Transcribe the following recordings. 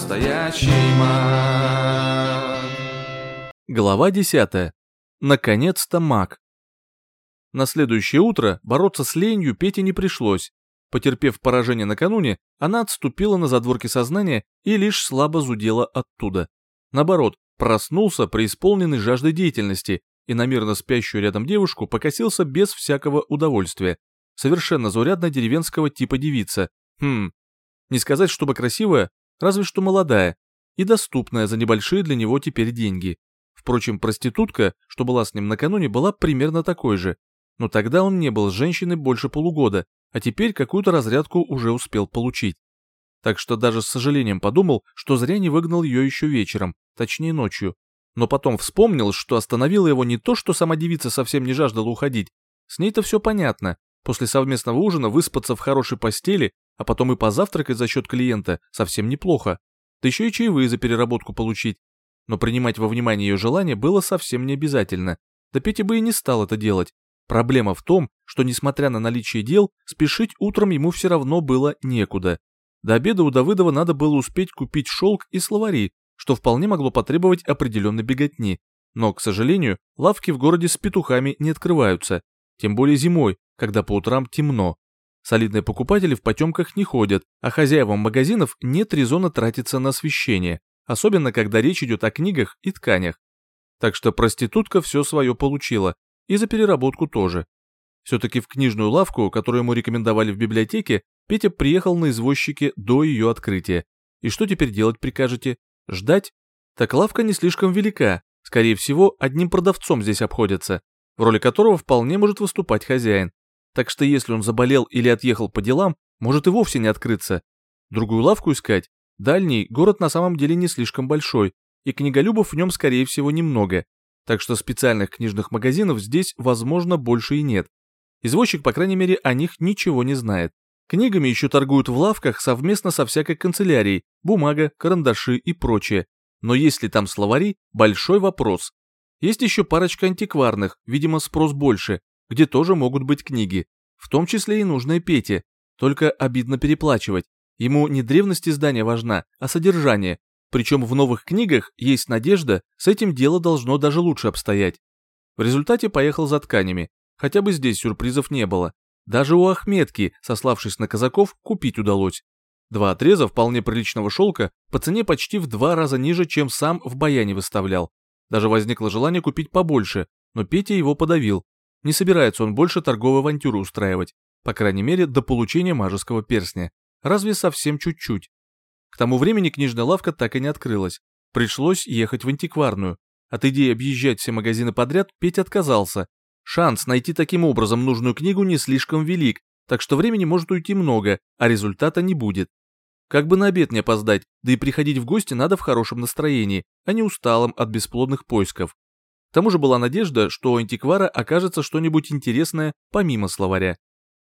настоящий. Глава 10. Наконец-то маг. На следующее утро бороться с ленью Пете не пришлось. Потерпев поражение накануне, она отступила на задворки сознания и лишь слабо зудела оттуда. Наоборот, проснулся преисполненный жаждой деятельности и на мирно спящую рядом девушку покосился без всякого удовольствия. Совершенно заурядная деревенского типа девица. Хм, не сказать, чтобы красивая, разве что молодая и доступная за небольшие для него теперь деньги. Впрочем, проститутка, что была с ним накануне, была примерно такой же. Но тогда он не был с женщиной больше полугода, а теперь какую-то разрядку уже успел получить. Так что даже с сожалением подумал, что зря не выгнал ее еще вечером, точнее ночью. Но потом вспомнил, что остановило его не то, что сама девица совсем не жаждала уходить. С ней-то все понятно. После совместного ужина выспаться в хорошей постели, а потом и позавтракать за счет клиента совсем неплохо. Да еще и чаевые за переработку получить. Но принимать во внимание ее желание было совсем не обязательно. Да Петя бы и не стал это делать. Проблема в том, что несмотря на наличие дел, спешить утром ему все равно было некуда. До обеда у Давыдова надо было успеть купить шелк и словари, что вполне могло потребовать определенной беготни. Но, к сожалению, лавки в городе с петухами не открываются, тем более зимой, когда по утрам темно. Солидные покупатели в потемках не ходят, а хозяевам магазинов нет резона тратиться на освещение, особенно когда речь идет о книгах и тканях. Так что проститутка все свое получила, и за переработку тоже. Все-таки в книжную лавку, которую ему рекомендовали в библиотеке, Петя приехал на извозчике до ее открытия. И что теперь делать прикажете? Ждать? Так лавка не слишком велика, скорее всего, одним продавцом здесь обходятся, в роли которого вполне может выступать хозяин так что если он заболел или отъехал по делам, может и вовсе не открыться. Другую лавку искать? Дальний город на самом деле не слишком большой, и книголюбов в нем скорее всего немного, так что специальных книжных магазинов здесь, возможно, больше и нет. Извозчик, по крайней мере, о них ничего не знает. Книгами еще торгуют в лавках совместно со всякой канцелярией, бумага, карандаши и прочее. Но есть ли там словари – большой вопрос. Есть еще парочка антикварных, видимо, спрос больше, где тоже могут быть книги, в том числе и нужные Пете, только обидно переплачивать. Ему не древность издания важна, а содержание, причем в новых книгах есть надежда, с этим дело должно даже лучше обстоять. В результате поехал за тканями, хотя бы здесь сюрпризов не было. Даже у Ахметки, сославшись на казаков, купить удалось. Два отреза вполне приличного шелка по цене почти в два раза ниже, чем сам в баяне выставлял. Даже возникло желание купить побольше, но Петя его подавил, не собирается он больше торговую авантюру устраивать, по крайней мере, до получения мажеского перстня. Разве совсем чуть-чуть. К тому времени книжная лавка так и не открылась. Пришлось ехать в антикварную. От идеи объезжать все магазины подряд Петя отказался. Шанс найти таким образом нужную книгу не слишком велик, так что времени может уйти много, а результата не будет. Как бы на обед не опоздать, да и приходить в гости надо в хорошем настроении, а не усталым от бесплодных поисков. К тому же была надежда, что у антиквара окажется что-нибудь интересное помимо словаря.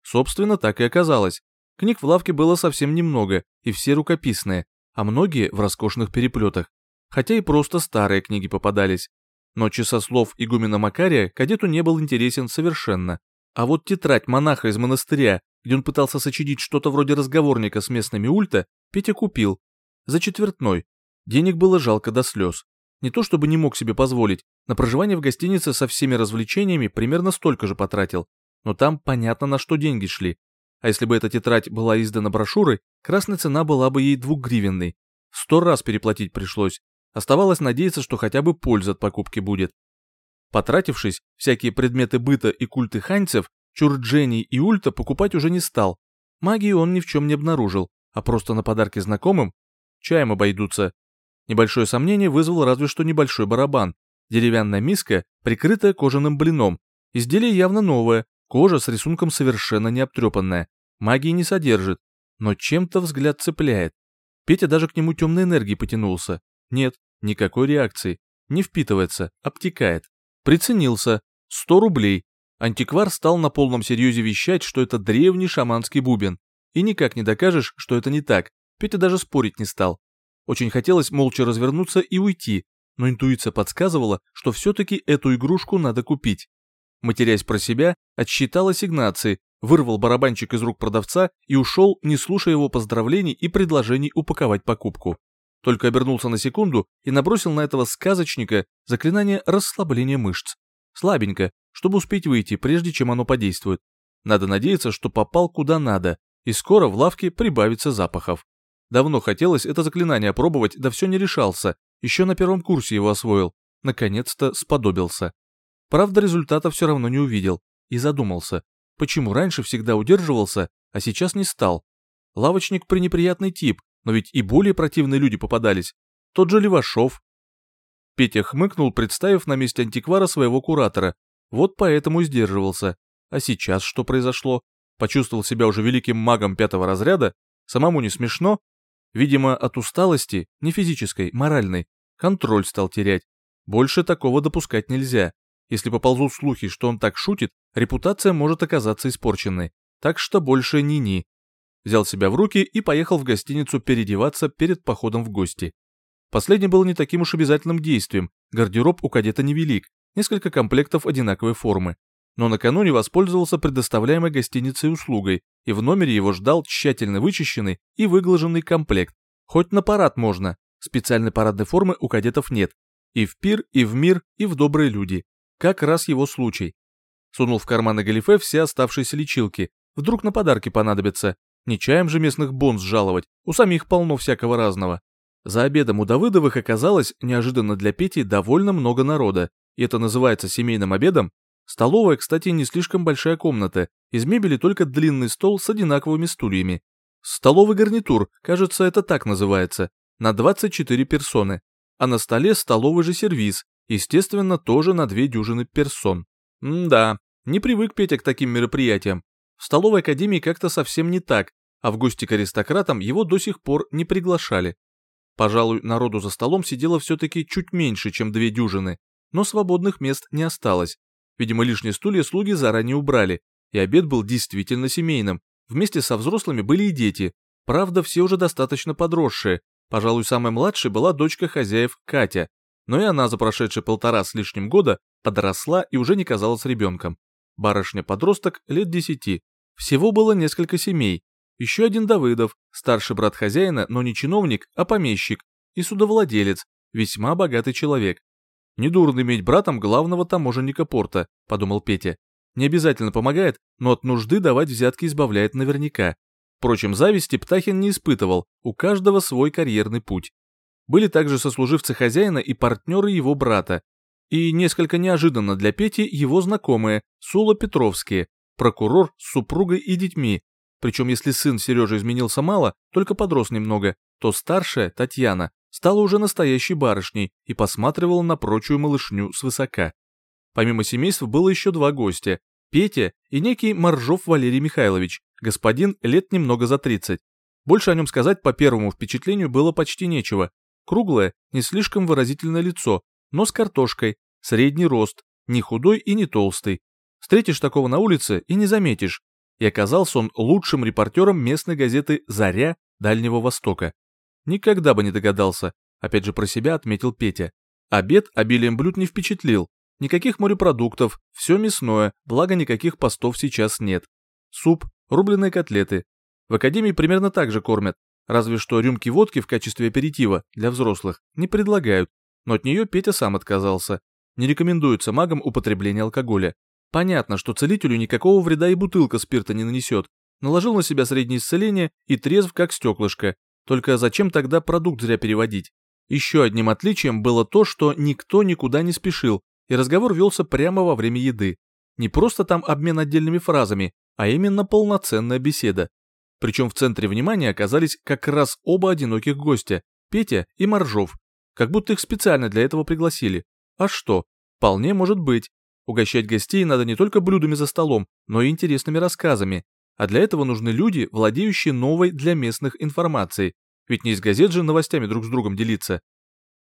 Собственно, так и оказалось. Книг в лавке было совсем немного, и все рукописные, а многие в роскошных переплетах. Хотя и просто старые книги попадались. Но часослов игумена Макария кадету не был интересен совершенно. А вот тетрадь монаха из монастыря, где он пытался сочинить что-то вроде разговорника с местными ульта, Петя купил. За четвертной. Денег было жалко до слез. Не то чтобы не мог себе позволить, на проживание в гостинице со всеми развлечениями примерно столько же потратил, но там понятно на что деньги шли. А если бы эта тетрадь была издана брошюрой, красная цена была бы ей двухгривенной. Сто раз переплатить пришлось. Оставалось надеяться, что хотя бы польза от покупки будет. Потратившись, всякие предметы быта и культы ханьцев, Чурджени и Ульта покупать уже не стал. Магии он ни в чем не обнаружил, а просто на подарки знакомым чаем обойдутся. Небольшое сомнение вызвал разве что небольшой барабан. Деревянная миска, прикрытая кожаным блином. Изделие явно новое, кожа с рисунком совершенно не обтрепанная. Магии не содержит, но чем-то взгляд цепляет. Петя даже к нему темной энергии потянулся. Нет, никакой реакции. Не впитывается, обтекает. Приценился. Сто рублей. Антиквар стал на полном серьезе вещать, что это древний шаманский бубен. И никак не докажешь, что это не так. Петя даже спорить не стал. Очень хотелось молча развернуться и уйти, но интуиция подсказывала, что все-таки эту игрушку надо купить. Матерясь про себя, отсчитал ассигнации, вырвал барабанчик из рук продавца и ушел, не слушая его поздравлений и предложений упаковать покупку. только обернулся на секунду и набросил на этого сказочника заклинание расслабления мышц. Слабенько, чтобы успеть выйти, прежде чем оно подействует. Надо надеяться, что попал куда надо, и скоро в лавке прибавится запахов. Давно хотелось это заклинание опробовать, да все не решался, еще на первом курсе его освоил, наконец-то сподобился. Правда, результата все равно не увидел, и задумался, почему раньше всегда удерживался, а сейчас не стал. Лавочник пренеприятный тип, но ведь и более противные люди попадались. Тот же Левашов. Петя хмыкнул, представив на месте антиквара своего куратора. Вот поэтому сдерживался. А сейчас что произошло? Почувствовал себя уже великим магом пятого разряда? Самому не смешно? Видимо, от усталости, не физической, моральной, контроль стал терять. Больше такого допускать нельзя. Если поползут слухи, что он так шутит, репутация может оказаться испорченной. Так что больше ни-ни взял себя в руки и поехал в гостиницу переодеваться перед походом в гости. Последнее было не таким уж обязательным действием, гардероб у кадета невелик, несколько комплектов одинаковой формы. Но накануне воспользовался предоставляемой гостиницей услугой, и в номере его ждал тщательно вычищенный и выглаженный комплект. Хоть на парад можно, специальной парадной формы у кадетов нет. И в пир, и в мир, и в добрые люди. Как раз его случай. Сунул в карманы галифе все оставшиеся лечилки, вдруг на подарки понадобятся, не чаем же местных бонс жаловать, у самих полно всякого разного. За обедом у Давыдовых оказалось неожиданно для Пети довольно много народа, это называется семейным обедом. Столовая, кстати, не слишком большая комната, из мебели только длинный стол с одинаковыми стульями. Столовый гарнитур, кажется, это так называется, на 24 персоны, а на столе столовый же сервиз, естественно, тоже на две дюжины персон. М да, не привык Петя к таким мероприятиям, в столовой академии как-то совсем не так, а в гости к аристократам его до сих пор не приглашали. Пожалуй, народу за столом сидело все-таки чуть меньше, чем две дюжины, но свободных мест не осталось. Видимо, лишние стулья слуги заранее убрали, и обед был действительно семейным. Вместе со взрослыми были и дети, правда, все уже достаточно подросшие. Пожалуй, самой младшей была дочка хозяев Катя, но и она за прошедшие полтора с лишним года подросла и уже не казалась ребенком барышня-подросток лет десяти. Всего было несколько семей. Еще один Давыдов, старший брат хозяина, но не чиновник, а помещик, и судовладелец, весьма богатый человек. Недурно иметь братом главного таможенника порта, подумал Петя. Не обязательно помогает, но от нужды давать взятки избавляет наверняка. Впрочем, зависти Птахин не испытывал, у каждого свой карьерный путь. Были также сослуживцы хозяина и партнеры его брата, и несколько неожиданно для Пети его знакомые, Сула Петровские, прокурор с супругой и детьми. Причем если сын Сережи изменился мало, только подрос немного, то старшая, Татьяна, стала уже настоящей барышней и посматривала на прочую малышню свысока. Помимо семейства было еще два гостя, Петя и некий Моржов Валерий Михайлович, господин лет немного за 30. Больше о нем сказать по первому впечатлению было почти нечего. Круглое, не слишком выразительное лицо, но с картошкой, средний рост, не худой и не толстый. Встретишь такого на улице и не заметишь. И оказался он лучшим репортером местной газеты «Заря» Дальнего Востока. Никогда бы не догадался, опять же про себя отметил Петя. Обед обилием блюд не впечатлил. Никаких морепродуктов, все мясное, благо никаких постов сейчас нет. Суп, рубленые котлеты. В академии примерно так же кормят, разве что рюмки водки в качестве аперитива для взрослых не предлагают, но от нее Петя сам отказался. Не рекомендуется магам употребление алкоголя. Понятно, что целителю никакого вреда и бутылка спирта не нанесет. Наложил на себя среднее исцеление и трезв как стеклышко. Только зачем тогда продукт зря переводить? Еще одним отличием было то, что никто никуда не спешил, и разговор велся прямо во время еды. Не просто там обмен отдельными фразами, а именно полноценная беседа. Причем в центре внимания оказались как раз оба одиноких гостя, Петя и Моржов, как будто их специально для этого пригласили. А что? Вполне может быть. Угощать гостей надо не только блюдами за столом, но и интересными рассказами. А для этого нужны люди, владеющие новой для местных информацией. Ведь не из газет же новостями друг с другом делиться.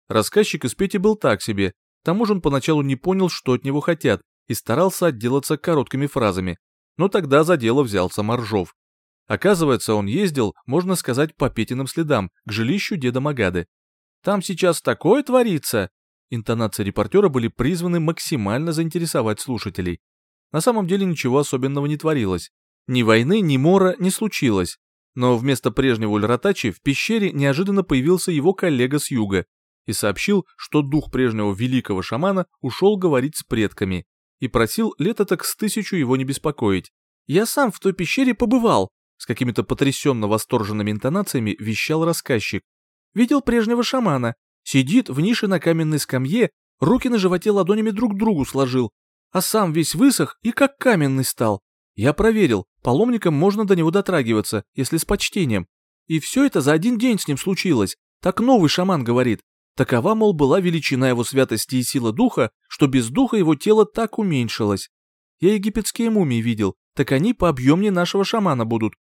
Рассказчик из Пети был так себе. К тому же он поначалу не понял, что от него хотят, и старался отделаться короткими фразами. Но тогда за дело взялся Моржов. Оказывается, он ездил, можно сказать, по Петиным следам, к жилищу деда Магады. Там сейчас такое творится!» Интонации репортера были призваны максимально заинтересовать слушателей. На самом деле ничего особенного не творилось. Ни войны, ни мора не случилось. Но вместо прежнего Ульратачи в пещере неожиданно появился его коллега с юга и сообщил, что дух прежнего великого шамана ушел говорить с предками и просил лето так с тысячу его не беспокоить. «Я сам в той пещере побывал», с какими-то потрясенно восторженными интонациями вещал рассказчик. «Видел прежнего шамана. Сидит в нише на каменной скамье, руки на животе ладонями друг к другу сложил, а сам весь высох и как каменный стал. Я проверил, паломникам можно до него дотрагиваться, если с почтением. И все это за один день с ним случилось. Так новый шаман говорит. Такова, мол, была величина его святости и сила духа, что без духа его тело так уменьшилось. Я египетские мумии видел, так они по объемнее нашего шамана будут.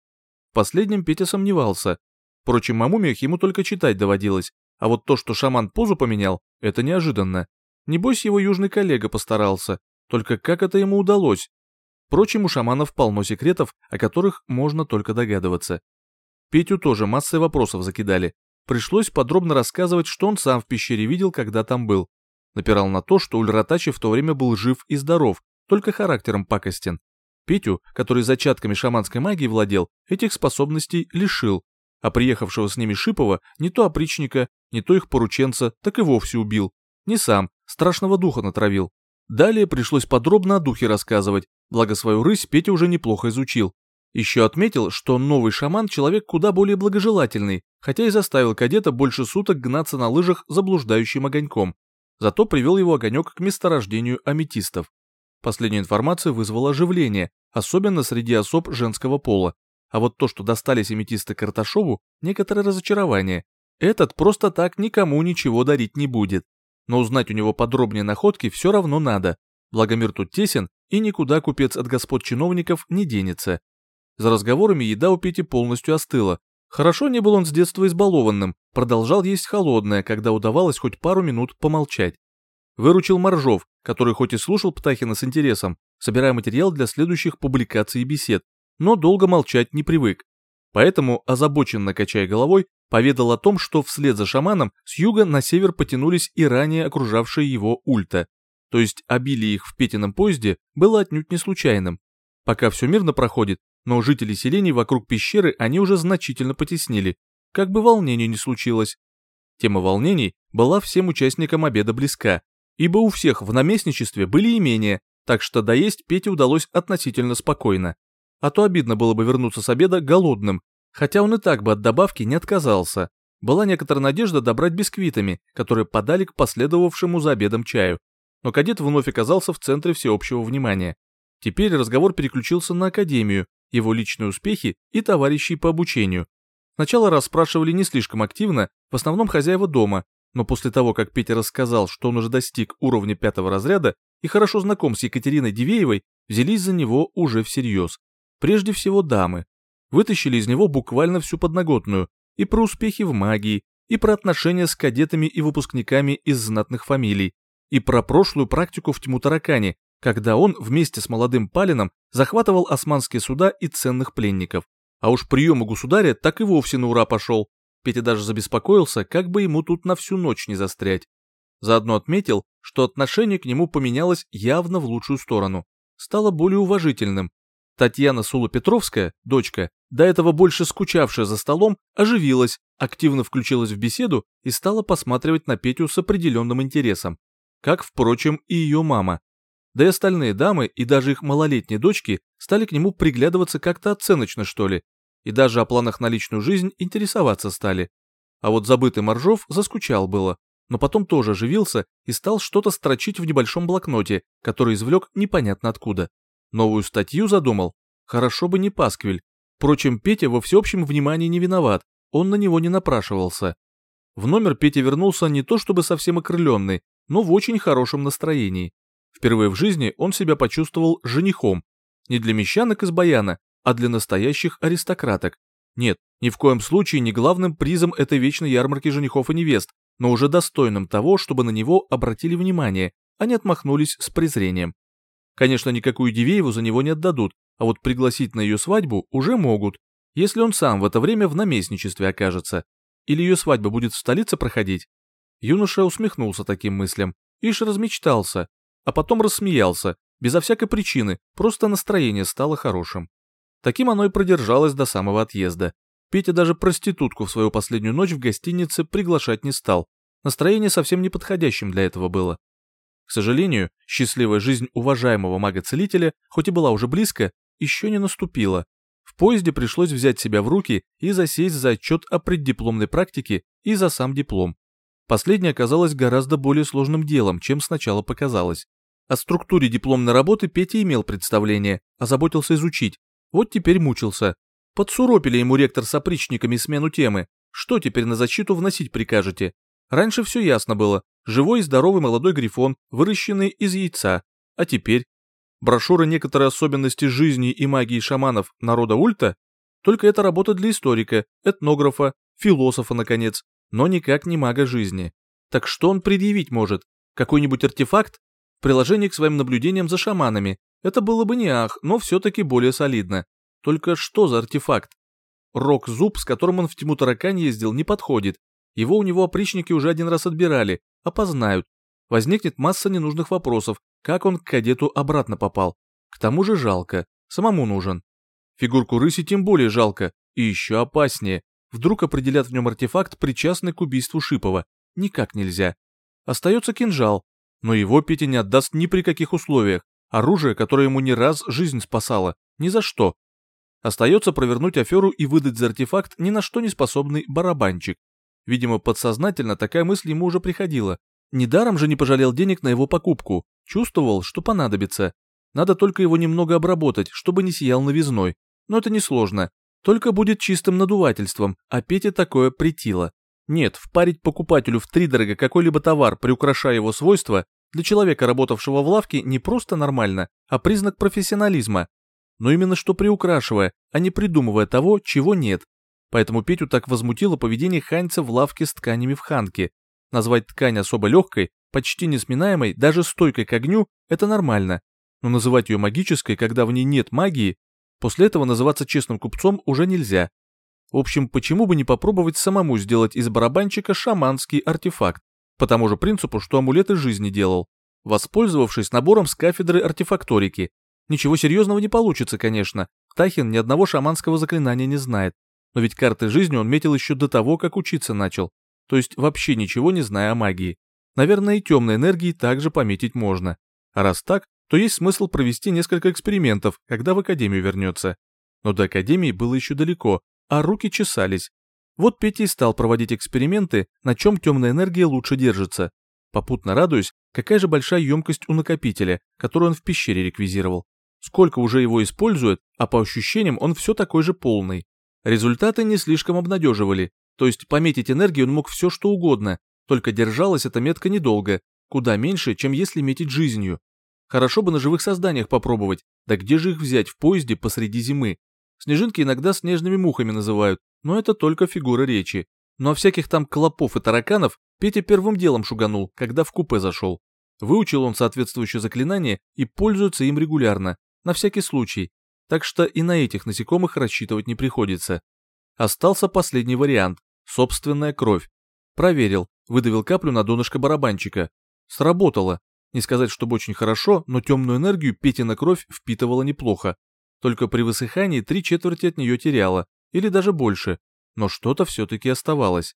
В последнем Петя сомневался. Впрочем, о мумиях ему только читать доводилось, а вот то, что шаман позу поменял, это неожиданно. Небось, его южный коллега постарался, только как это ему удалось? Впрочем, у шаманов полно секретов, о которых можно только догадываться. Петю тоже массой вопросов закидали. Пришлось подробно рассказывать, что он сам в пещере видел, когда там был. Напирал на то, что Ульратачи в то время был жив и здоров, только характером пакостен. Петю, который зачатками шаманской магии владел, этих способностей лишил, а приехавшего с ними Шипова не то опричника, не то их порученца, так и вовсе убил. Не сам, страшного духа натравил. Далее пришлось подробно о духе рассказывать, благо свою рысь Петя уже неплохо изучил. Еще отметил, что новый шаман человек куда более благожелательный, хотя и заставил кадета больше суток гнаться на лыжах заблуждающим огоньком. Зато привел его огонек к месторождению аметистов. Последняя информация вызвала оживление, особенно среди особ женского пола. А вот то, что достались аметисты Карташову, некоторое разочарование. Этот просто так никому ничего дарить не будет но узнать у него подробнее находки все равно надо. Благомир тут тесен, и никуда купец от господ чиновников не денется. За разговорами еда у Пети полностью остыла. Хорошо не был он с детства избалованным, продолжал есть холодное, когда удавалось хоть пару минут помолчать. Выручил Моржов, который хоть и слушал Птахина с интересом, собирая материал для следующих публикаций и бесед, но долго молчать не привык. Поэтому, озабоченно качая головой, поведал о том, что вслед за шаманом с юга на север потянулись и ранее окружавшие его ульта. То есть обилие их в Петином поезде было отнюдь не случайным. Пока все мирно проходит, но жители селений вокруг пещеры они уже значительно потеснили, как бы волнений не случилось. Тема волнений была всем участникам обеда близка, ибо у всех в наместничестве были имения, так что доесть Пете удалось относительно спокойно. А то обидно было бы вернуться с обеда голодным, хотя он и так бы от добавки не отказался. Была некоторая надежда добрать бисквитами, которые подали к последовавшему за обедом чаю. Но кадет вновь оказался в центре всеобщего внимания. Теперь разговор переключился на академию, его личные успехи и товарищей по обучению. Сначала расспрашивали не слишком активно, в основном хозяева дома, но после того, как Петя рассказал, что он уже достиг уровня пятого разряда и хорошо знаком с Екатериной Дивеевой, взялись за него уже всерьез. Прежде всего дамы. Вытащили из него буквально всю подноготную, и про успехи в магии, и про отношения с кадетами и выпускниками из знатных фамилий, и про прошлую практику в тьму таракане, когда он вместе с молодым Палином захватывал османские суда и ценных пленников. А уж приему государя так и вовсе на ура пошел. Петя даже забеспокоился, как бы ему тут на всю ночь не застрять. Заодно отметил, что отношение к нему поменялось явно в лучшую сторону. Стало более уважительным, Татьяна Сулопетровская, дочка, до этого больше скучавшая за столом, оживилась, активно включилась в беседу и стала посматривать на Петю с определенным интересом. Как, впрочем, и ее мама. Да и остальные дамы, и даже их малолетние дочки стали к нему приглядываться как-то оценочно, что ли. И даже о планах на личную жизнь интересоваться стали. А вот забытый Моржов заскучал было, но потом тоже оживился и стал что-то строчить в небольшом блокноте, который извлек непонятно откуда. Новую статью задумал? Хорошо бы не Пасквиль. Впрочем, Петя во всеобщем внимании не виноват, он на него не напрашивался. В номер Петя вернулся не то чтобы совсем окрыленный, но в очень хорошем настроении. Впервые в жизни он себя почувствовал женихом. Не для мещанок из Баяна, а для настоящих аристократок. Нет, ни в коем случае не главным призом этой вечной ярмарки женихов и невест, но уже достойным того, чтобы на него обратили внимание, а не отмахнулись с презрением. Конечно, никакую Дивееву за него не отдадут, а вот пригласить на ее свадьбу уже могут, если он сам в это время в наместничестве окажется. Или ее свадьба будет в столице проходить. Юноша усмехнулся таким мыслям, ишь размечтался, а потом рассмеялся, безо всякой причины, просто настроение стало хорошим. Таким оно и продержалось до самого отъезда. Петя даже проститутку в свою последнюю ночь в гостинице приглашать не стал. Настроение совсем неподходящим для этого было. К сожалению, счастливая жизнь уважаемого мага-целителя, хоть и была уже близко, еще не наступила. В поезде пришлось взять себя в руки и засесть за отчет о преддипломной практике и за сам диплом. Последнее оказалось гораздо более сложным делом, чем сначала показалось. О структуре дипломной работы Петя имел представление, озаботился изучить. Вот теперь мучился. Подсуропили ему ректор с опричниками смену темы. Что теперь на защиту вносить прикажете? Раньше все ясно было. Живой и здоровый молодой грифон, выращенный из яйца. А теперь? Брошюра «Некоторые особенности жизни и магии шаманов народа Ульта» только это работа для историка, этнографа, философа, наконец, но никак не мага жизни. Так что он предъявить может? Какой-нибудь артефакт? Приложение к своим наблюдениям за шаманами. Это было бы не ах, но все-таки более солидно. Только что за артефакт? Рок-зуб, с которым он в тьму таракань ездил, не подходит. Его у него опричники уже один раз отбирали, опознают. Возникнет масса ненужных вопросов, как он к кадету обратно попал. К тому же жалко, самому нужен. Фигурку рыси тем более жалко, и еще опаснее. Вдруг определят в нем артефакт, причастный к убийству Шипова. Никак нельзя. Остается кинжал, но его Петя не отдаст ни при каких условиях. Оружие, которое ему не раз жизнь спасало. Ни за что. Остается провернуть аферу и выдать за артефакт ни на что не способный барабанчик. Видимо, подсознательно такая мысль ему уже приходила. Недаром же не пожалел денег на его покупку. Чувствовал, что понадобится. Надо только его немного обработать, чтобы не сиял новизной. Но это несложно. Только будет чистым надувательством, а Пете такое притило. Нет, впарить покупателю в втридорого какой-либо товар, приукрашая его свойства, для человека, работавшего в лавке, не просто нормально, а признак профессионализма. Но именно что приукрашивая, а не придумывая того, чего нет. Поэтому Петю так возмутило поведение Ханьца в лавке с тканями в Ханке. Назвать ткань особо легкой, почти несминаемой, даже стойкой к огню – это нормально. Но называть ее магической, когда в ней нет магии, После этого называться честным купцом уже нельзя. В общем, почему бы не попробовать самому сделать из барабанчика шаманский артефакт, по тому же принципу, что амулеты жизни делал, воспользовавшись набором с кафедры артефакторики. Ничего серьезного не получится, конечно, Тахин ни одного шаманского заклинания не знает, но ведь карты жизни он метил еще до того, как учиться начал, то есть вообще ничего не зная о магии. Наверное, и темной энергии также пометить можно. А раз так, то есть смысл провести несколько экспериментов, когда в академию вернется. Но до академии было еще далеко, а руки чесались. Вот Петя и стал проводить эксперименты, на чем темная энергия лучше держится. Попутно радуюсь, какая же большая емкость у накопителя, которую он в пещере реквизировал. Сколько уже его использует, а по ощущениям он все такой же полный. Результаты не слишком обнадеживали, то есть пометить энергию он мог все что угодно, только держалась эта метка недолго, куда меньше, чем если метить жизнью. Хорошо бы на живых созданиях попробовать, да где же их взять в поезде посреди зимы? Снежинки иногда снежными мухами называют, но это только фигура речи. Ну а всяких там клопов и тараканов Петя первым делом шуганул, когда в купе зашел. Выучил он соответствующее заклинание и пользуется им регулярно, на всякий случай, так что и на этих насекомых рассчитывать не приходится. Остался последний вариант – собственная кровь. Проверил, выдавил каплю на донышко барабанчика. Сработало, не сказать, чтобы очень хорошо, но темную энергию Петина кровь впитывала неплохо. Только при высыхании три четверти от нее теряла, или даже больше. Но что-то все-таки оставалось.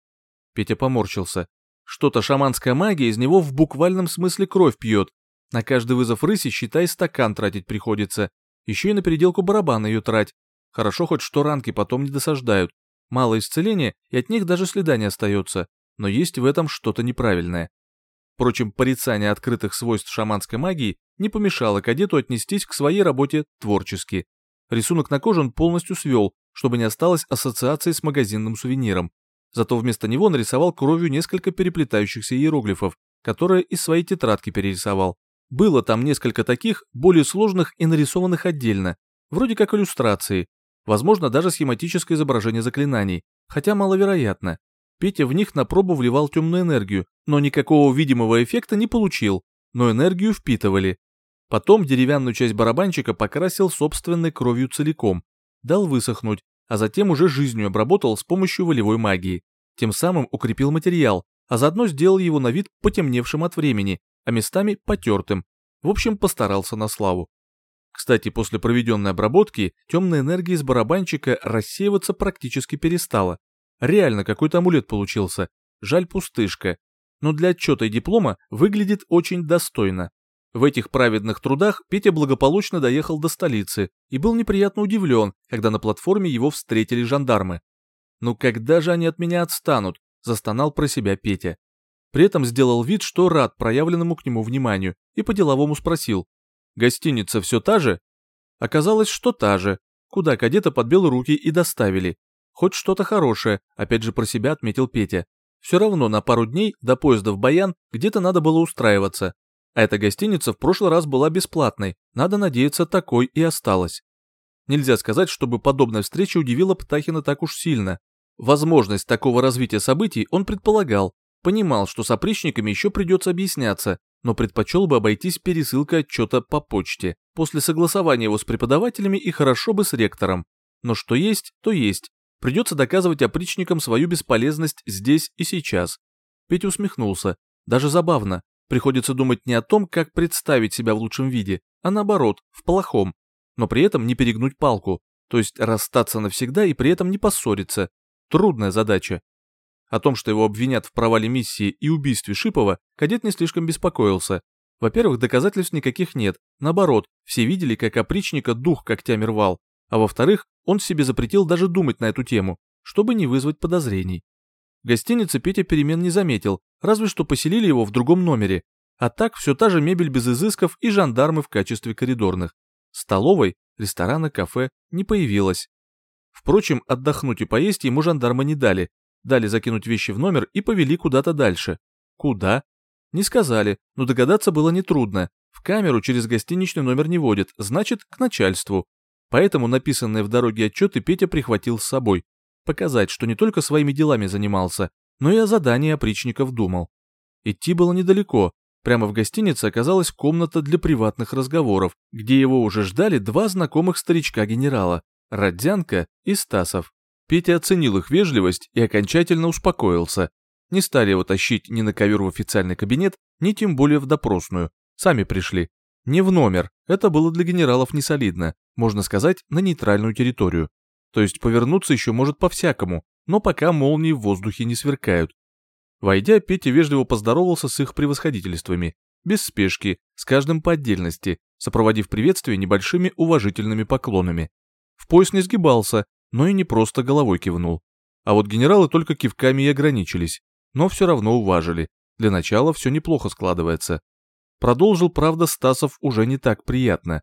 Петя поморщился. Что-то шаманская магия из него в буквальном смысле кровь пьет. На каждый вызов рыси, считай, стакан тратить приходится. Еще и на переделку барабана ее трать. Хорошо хоть что ранки потом не досаждают. Мало исцеления, и от них даже следа не остается. Но есть в этом что-то неправильное. Впрочем, порицание открытых свойств шаманской магии не помешало кадету отнестись к своей работе творчески. Рисунок на коже он полностью свел, чтобы не осталось ассоциации с магазинным сувениром. Зато вместо него нарисовал кровью несколько переплетающихся иероглифов, которые из своей тетрадки перерисовал. Было там несколько таких, более сложных и нарисованных отдельно, вроде как иллюстрации, возможно даже схематическое изображение заклинаний, хотя маловероятно. Петя в них на пробу вливал темную энергию, но никакого видимого эффекта не получил, но энергию впитывали. Потом деревянную часть барабанчика покрасил собственной кровью целиком, дал высохнуть, а затем уже жизнью обработал с помощью волевой магии. Тем самым укрепил материал, а заодно сделал его на вид потемневшим от времени, а местами потертым. В общем, постарался на славу. Кстати, после проведенной обработки темная энергия из барабанчика рассеиваться практически перестала. Реально какой-то амулет получился. Жаль пустышка. Но для отчета и диплома выглядит очень достойно. В этих праведных трудах Петя благополучно доехал до столицы и был неприятно удивлен, когда на платформе его встретили жандармы. «Ну когда же они от меня отстанут?» – застонал про себя Петя. При этом сделал вид, что рад проявленному к нему вниманию, и по-деловому спросил. «Гостиница все та же?» Оказалось, что та же, куда кадета подбил руки и доставили. Хоть что-то хорошее, опять же про себя отметил Петя. Все равно на пару дней до поезда в Баян где-то надо было устраиваться, а эта гостиница в прошлый раз была бесплатной, надо надеяться, такой и осталась. Нельзя сказать, чтобы подобная встреча удивила Птахина так уж сильно. Возможность такого развития событий он предполагал, понимал, что с опричниками еще придется объясняться, но предпочел бы обойтись пересылкой отчета по почте, после согласования его с преподавателями и хорошо бы с ректором. Но что есть, то есть. Придется доказывать опричникам свою бесполезность здесь и сейчас. Петя усмехнулся. Даже забавно. Приходится думать не о том, как представить себя в лучшем виде, а наоборот, в плохом. Но при этом не перегнуть палку, то есть расстаться навсегда и при этом не поссориться. Трудная задача. О том, что его обвинят в провале миссии и убийстве Шипова, кадет не слишком беспокоился. Во-первых, доказательств никаких нет, наоборот, все видели, как опричника дух когтями рвал, а во-вторых, он себе запретил даже думать на эту тему, чтобы не вызвать подозрений. В гостинице Петя перемен не заметил, разве что поселили его в другом номере. А так все та же мебель без изысков и жандармы в качестве коридорных. Столовой, ресторана, кафе не появилось. Впрочем, отдохнуть и поесть ему жандармы не дали. Дали закинуть вещи в номер и повели куда-то дальше. Куда? Не сказали, но догадаться было нетрудно. В камеру через гостиничный номер не водят, значит, к начальству. Поэтому написанные в дороге отчеты Петя прихватил с собой показать, что не только своими делами занимался, но и о задании опричников думал. Идти было недалеко, прямо в гостинице оказалась комната для приватных разговоров, где его уже ждали два знакомых старичка-генерала, Родзянко и Стасов. Петя оценил их вежливость и окончательно успокоился. Не стали его тащить ни на ковер в официальный кабинет, ни тем более в допросную. Сами пришли. Не в номер, это было для генералов несолидно, можно сказать, на нейтральную территорию. То есть повернуться еще может по-всякому, но пока молнии в воздухе не сверкают. Войдя, Петя вежливо поздоровался с их превосходительствами, без спешки, с каждым по отдельности, сопроводив приветствие небольшими уважительными поклонами. В пояс не сгибался, но и не просто головой кивнул. А вот генералы только кивками и ограничились, но все равно уважили. Для начала все неплохо складывается. Продолжил, правда, Стасов уже не так приятно.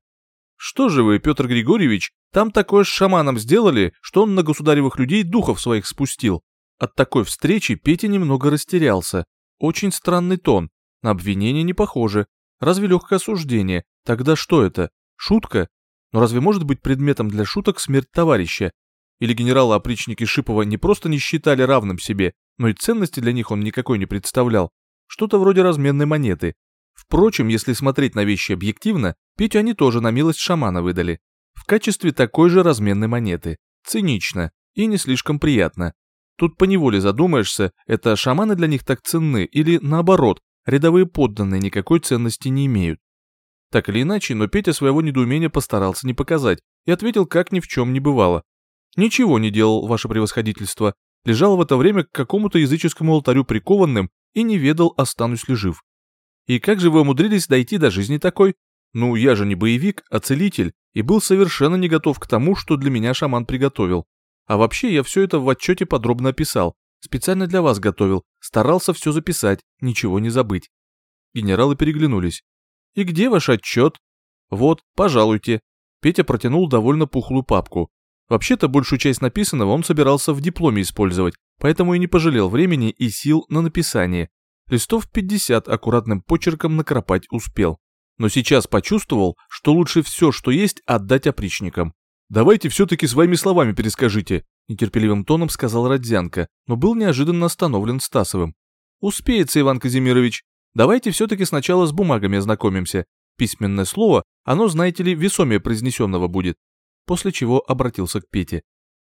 Что же вы, Петр Григорьевич, там такое с шаманом сделали, что он на государевых людей духов своих спустил. От такой встречи Петя немного растерялся. Очень странный тон. На обвинение не похоже. Разве легкое осуждение? Тогда что это? Шутка? Но разве может быть предметом для шуток смерть товарища? Или генералы-опричники Шипова не просто не считали равным себе, но и ценности для них он никакой не представлял? Что-то вроде разменной монеты. Впрочем, если смотреть на вещи объективно, Петю они тоже на милость шамана выдали. В качестве такой же разменной монеты. Цинично и не слишком приятно. Тут поневоле задумаешься, это шаманы для них так ценны или наоборот, рядовые подданные никакой ценности не имеют. Так или иначе, но Петя своего недоумения постарался не показать и ответил, как ни в чем не бывало. «Ничего не делал, ваше превосходительство. Лежал в это время к какому-то языческому алтарю прикованным и не ведал, останусь ли жив. И как же вы умудрились дойти до жизни такой? Ну, я же не боевик, а целитель, и был совершенно не готов к тому, что для меня шаман приготовил. А вообще я все это в отчете подробно описал. Специально для вас готовил, старался все записать, ничего не забыть. Генералы переглянулись. «И где ваш отчет?» «Вот, пожалуйте». Петя протянул довольно пухлую папку. Вообще-то большую часть написанного он собирался в дипломе использовать, поэтому и не пожалел времени и сил на написание. Листов 50 аккуратным почерком накропать успел. Но сейчас почувствовал, что лучше все, что есть, отдать опричникам. «Давайте все-таки своими словами перескажите», – нетерпеливым тоном сказал Родзянко, но был неожиданно остановлен Стасовым. «Успеется, Иван Казимирович. Давайте все-таки сначала с бумагами ознакомимся. Письменное слово, оно, знаете ли, весомее произнесенного будет». После чего обратился к Пете.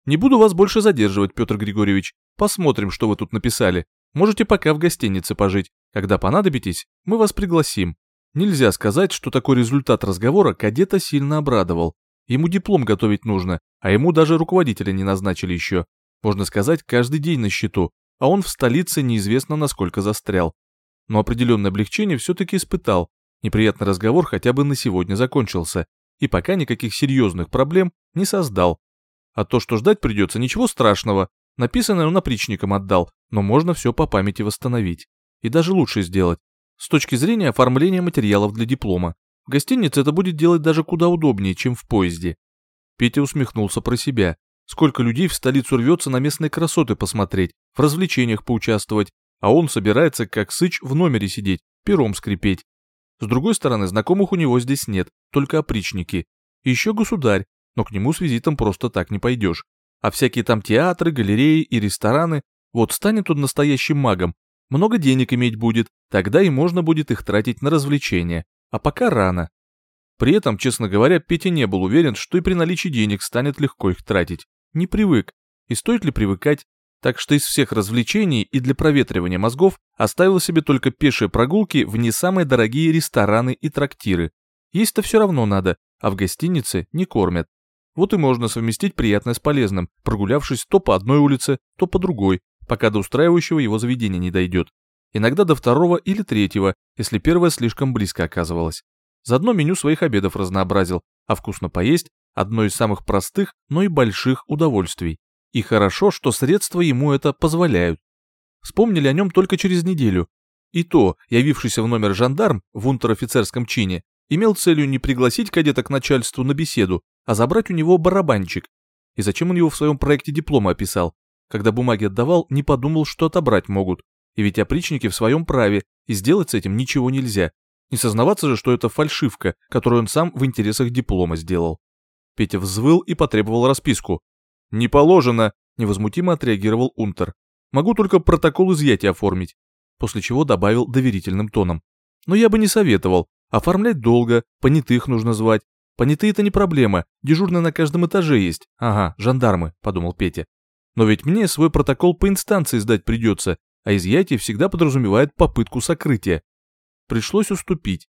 «Не буду вас больше задерживать, Петр Григорьевич. Посмотрим, что вы тут написали. Можете пока в гостинице пожить. Когда понадобитесь, мы вас пригласим. Нельзя сказать, что такой результат разговора кадета сильно обрадовал. Ему диплом готовить нужно, а ему даже руководителя не назначили еще. Можно сказать, каждый день на счету, а он в столице неизвестно насколько застрял. Но определенное облегчение все-таки испытал. Неприятный разговор хотя бы на сегодня закончился, и пока никаких серьезных проблем не создал. А то, что ждать придется, ничего страшного. Написанное он опричникам отдал, но можно все по памяти восстановить. И даже лучше сделать. С точки зрения оформления материалов для диплома. В гостинице это будет делать даже куда удобнее, чем в поезде. Петя усмехнулся про себя. Сколько людей в столицу рвется на местные красоты посмотреть, в развлечениях поучаствовать, а он собирается, как сыч, в номере сидеть, пером скрипеть. С другой стороны, знакомых у него здесь нет, только опричники. Еще государь, но к нему с визитом просто так не пойдешь. А всякие там театры, галереи и рестораны, вот станет он настоящим магом, много денег иметь будет, тогда и можно будет их тратить на развлечения, а пока рано. При этом, честно говоря, Петя не был уверен, что и при наличии денег станет легко их тратить. Не привык. И стоит ли привыкать? Так что из всех развлечений и для проветривания мозгов оставил себе только пешие прогулки в не самые дорогие рестораны и трактиры. Есть-то все равно надо, а в гостинице не кормят. Вот и можно совместить приятное с полезным, прогулявшись то по одной улице, то по другой, пока до устраивающего его заведения не дойдет. Иногда до второго или третьего, если первое слишком близко оказывалось. Заодно меню своих обедов разнообразил, а вкусно поесть – одно из самых простых, но и больших удовольствий. И хорошо, что средства ему это позволяют. Вспомнили о нем только через неделю. И то, явившийся в номер жандарм в унтер-офицерском чине, имел целью не пригласить кадета к начальству на беседу, а забрать у него барабанчик. И зачем он его в своем проекте диплома описал? Когда бумаги отдавал, не подумал, что отобрать могут. И ведь опричники в своем праве, и сделать с этим ничего нельзя. Не сознаваться же, что это фальшивка, которую он сам в интересах диплома сделал. Петя взвыл и потребовал расписку. «Не положено», — невозмутимо отреагировал Унтер. «Могу только протокол изъятия оформить». После чего добавил доверительным тоном. «Но я бы не советовал. Оформлять долго, понятых нужно звать. Понятые это не проблема, дежурные на каждом этаже есть. Ага, жандармы», — подумал Петя. «Но ведь мне свой протокол по инстанции сдать придется, а изъятие всегда подразумевает попытку сокрытия. Пришлось уступить.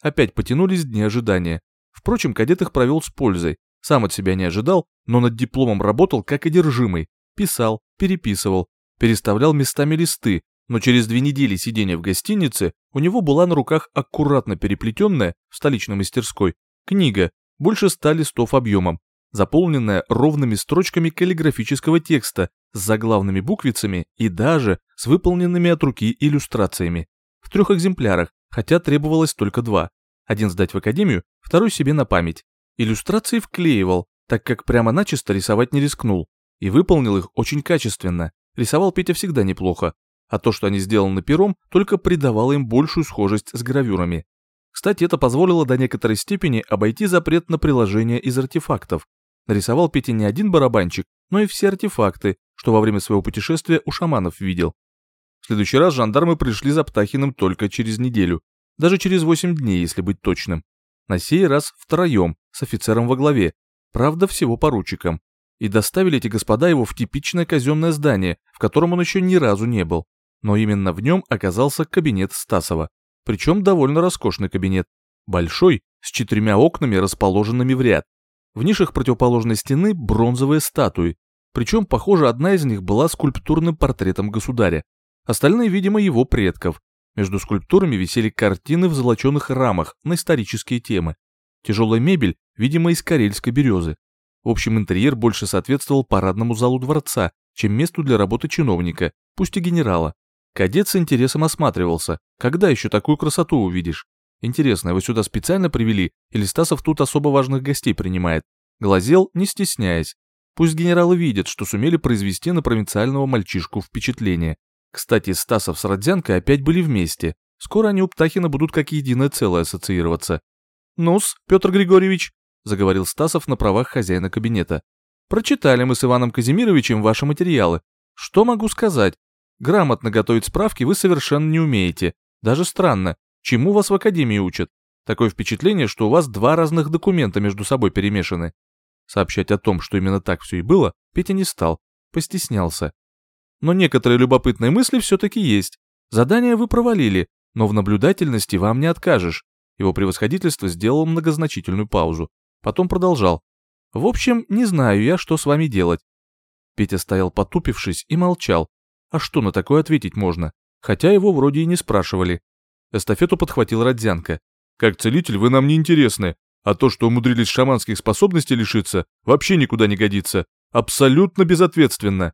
Опять потянулись дни ожидания. Впрочем, кадет их провел с пользой. Сам от себя не ожидал, но над дипломом работал как одержимый. Писал, переписывал, переставлял местами листы, но через две недели сидения в гостинице у него была на руках аккуратно переплетенная, в столичной мастерской, книга, больше ста листов объемом, заполненная ровными строчками каллиграфического текста с заглавными буквицами и даже с выполненными от руки иллюстрациями. В трех экземплярах, хотя требовалось только два. Один сдать в академию, второй себе на память. Иллюстрации вклеивал, так как прямо начисто рисовать не рискнул. И выполнил их очень качественно. Рисовал Петя всегда неплохо. А то, что они сделаны пером, только придавало им большую схожесть с гравюрами. Кстати, это позволило до некоторой степени обойти запрет на приложение из артефактов. Нарисовал Петя не один барабанчик, но и все артефакты, что во время своего путешествия у шаманов видел. В следующий раз жандармы пришли за Птахиным только через неделю, даже через 8 дней, если быть точным. На сей раз втроем, с офицером во главе, правда всего поручиком. И доставили эти господа его в типичное казенное здание, в котором он еще ни разу не был. Но именно в нем оказался кабинет Стасова. Причем довольно роскошный кабинет. Большой, с четырьмя окнами, расположенными в ряд. В нишах противоположной стены бронзовые статуи, причем, похоже, одна из них была скульптурным портретом государя. Остальные, видимо, его предков. Между скульптурами висели картины в золоченых рамах на исторические темы. Тяжелая мебель, видимо, из карельской березы. В общем, интерьер больше соответствовал парадному залу дворца, чем месту для работы чиновника, пусть и генерала. Кадет с интересом осматривался. Когда еще такую красоту увидишь? Интересно, его сюда специально привели, или Стасов тут особо важных гостей принимает? Глазел, не стесняясь. Пусть генералы видят, что сумели произвести на провинциального мальчишку впечатление. Кстати, Стасов с Родзянкой опять были вместе. Скоро они у Птахина будут как единое целое ассоциироваться. «Ну-с, Петр Григорьевич», — заговорил Стасов на правах хозяина кабинета. «Прочитали мы с Иваном Казимировичем ваши материалы. Что могу сказать? Грамотно готовить справки вы совершенно не умеете. Даже странно, чему вас в академии учат? Такое впечатление, что у вас два разных документа между собой перемешаны. Сообщать о том, что именно так все и было, Петя не стал, постеснялся. Но некоторые любопытные мысли все-таки есть. Задание вы провалили, но в наблюдательности вам не откажешь. Его превосходительство сделал многозначительную паузу. Потом продолжал. В общем, не знаю я, что с вами делать. Петя стоял потупившись и молчал. А что на такое ответить можно? Хотя его вроде и не спрашивали. Эстафету подхватил Родзянко. «Как целитель вы нам не интересны, а то, что умудрились шаманских способностей лишиться, вообще никуда не годится. Абсолютно безответственно».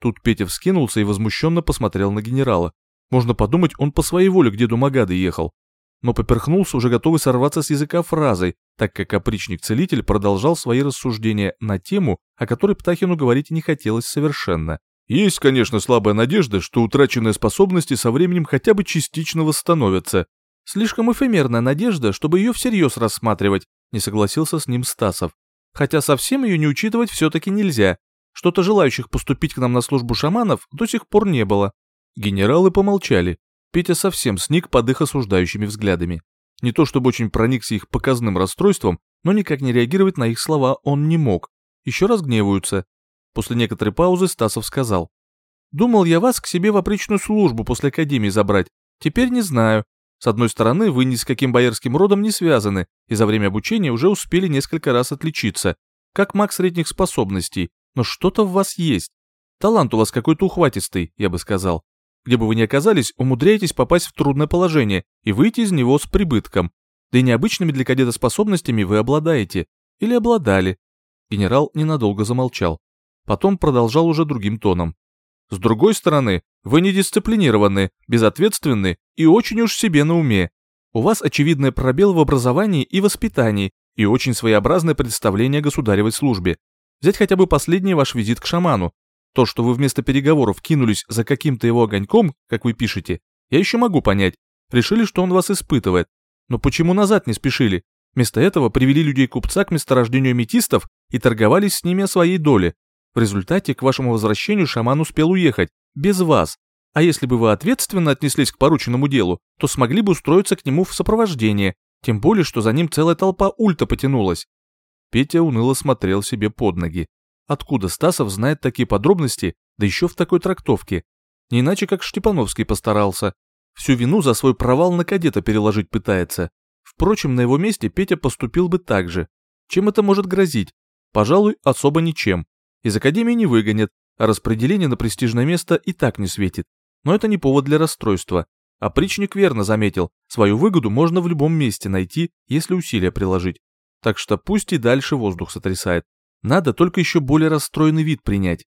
Тут Петя вскинулся и возмущенно посмотрел на генерала. Можно подумать, он по своей воле к деду Магады ехал. Но поперхнулся, уже готовый сорваться с языка фразой, так как опричник-целитель продолжал свои рассуждения на тему, о которой Птахину говорить не хотелось совершенно. Есть, конечно, слабая надежда, что утраченные способности со временем хотя бы частично восстановятся. Слишком эфемерная надежда, чтобы ее всерьез рассматривать, не согласился с ним Стасов. Хотя совсем ее не учитывать все-таки нельзя. Что-то желающих поступить к нам на службу шаманов до сих пор не было. Генералы помолчали. Петя совсем сник под их осуждающими взглядами. Не то чтобы очень проникся их показным расстройством, но никак не реагировать на их слова он не мог. Еще раз гневаются. После некоторой паузы Стасов сказал. «Думал я вас к себе в опричную службу после академии забрать. Теперь не знаю. С одной стороны, вы ни с каким боярским родом не связаны, и за время обучения уже успели несколько раз отличиться, как маг средних способностей, но что-то в вас есть. Талант у вас какой-то ухватистый, я бы сказал. Где бы вы ни оказались, умудряетесь попасть в трудное положение и выйти из него с прибытком. Да и необычными для кадета способностями вы обладаете. Или обладали. Генерал ненадолго замолчал. Потом продолжал уже другим тоном. С другой стороны, вы недисциплинированы, безответственны и очень уж себе на уме. У вас очевидный пробел в образовании и воспитании и очень своеобразное представление о государевой службе. Взять хотя бы последний ваш визит к шаману. То, что вы вместо переговоров кинулись за каким-то его огоньком, как вы пишете, я еще могу понять. Решили, что он вас испытывает. Но почему назад не спешили? Вместо этого привели людей купца к месторождению метистов и торговались с ними о своей доле. В результате к вашему возвращению шаман успел уехать, без вас. А если бы вы ответственно отнеслись к порученному делу, то смогли бы устроиться к нему в сопровождение, тем более, что за ним целая толпа ульта потянулась. Петя уныло смотрел себе под ноги. Откуда Стасов знает такие подробности, да еще в такой трактовке? Не иначе, как Штепановский постарался. Всю вину за свой провал на кадета переложить пытается. Впрочем, на его месте Петя поступил бы так же. Чем это может грозить? Пожалуй, особо ничем. Из академии не выгонят, а распределение на престижное место и так не светит. Но это не повод для расстройства. Опричник верно заметил, свою выгоду можно в любом месте найти, если усилия приложить. Так что пусть и дальше воздух сотрясает. Надо только еще более расстроенный вид принять.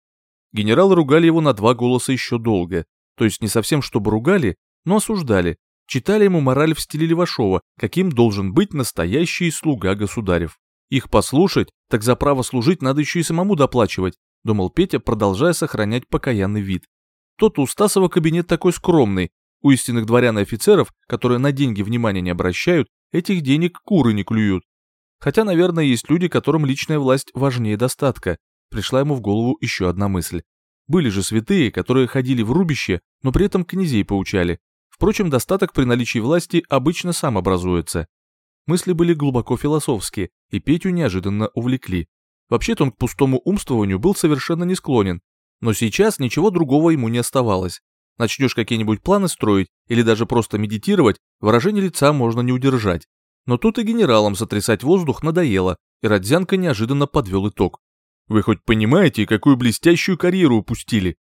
Генералы ругали его на два голоса еще долго. То есть не совсем чтобы ругали, но осуждали. Читали ему мораль в стиле Левашова, каким должен быть настоящий слуга государев. Их послушать, так за право служить надо еще и самому доплачивать, думал Петя, продолжая сохранять покаянный вид. Тот у Стасова кабинет такой скромный, у истинных дворян и офицеров, которые на деньги внимания не обращают, этих денег куры не клюют. Хотя, наверное, есть люди, которым личная власть важнее достатка. Пришла ему в голову еще одна мысль. Были же святые, которые ходили в рубище, но при этом князей поучали. Впрочем, достаток при наличии власти обычно сам образуется. Мысли были глубоко философские, и Петю неожиданно увлекли. Вообще-то он к пустому умствованию был совершенно не склонен, но сейчас ничего другого ему не оставалось. Начнешь какие-нибудь планы строить или даже просто медитировать, выражение лица можно не удержать. Но тут и генералам сотрясать воздух надоело, и Родзянко неожиданно подвел итог. «Вы хоть понимаете, какую блестящую карьеру упустили?»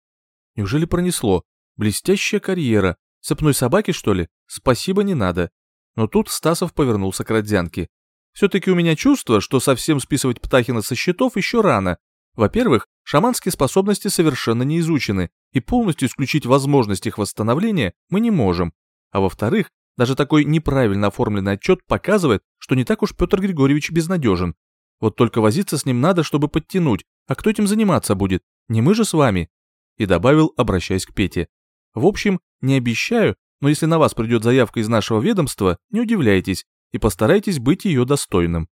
Неужели пронесло? Блестящая карьера. Цепной собаки, что ли? Спасибо, не надо. Но тут Стасов повернулся к Родзянке. Все-таки у меня чувство, что совсем списывать Птахина со счетов еще рано. Во-первых, шаманские способности совершенно не изучены, и полностью исключить возможность их восстановления мы не можем. А во-вторых, даже такой неправильно оформленный отчет показывает, что не так уж Петр Григорьевич безнадежен. Вот только возиться с ним надо, чтобы подтянуть, а кто этим заниматься будет? Не мы же с вами. И добавил, обращаясь к Пете. В общем, не обещаю, но если на вас придет заявка из нашего ведомства, не удивляйтесь и постарайтесь быть ее достойным.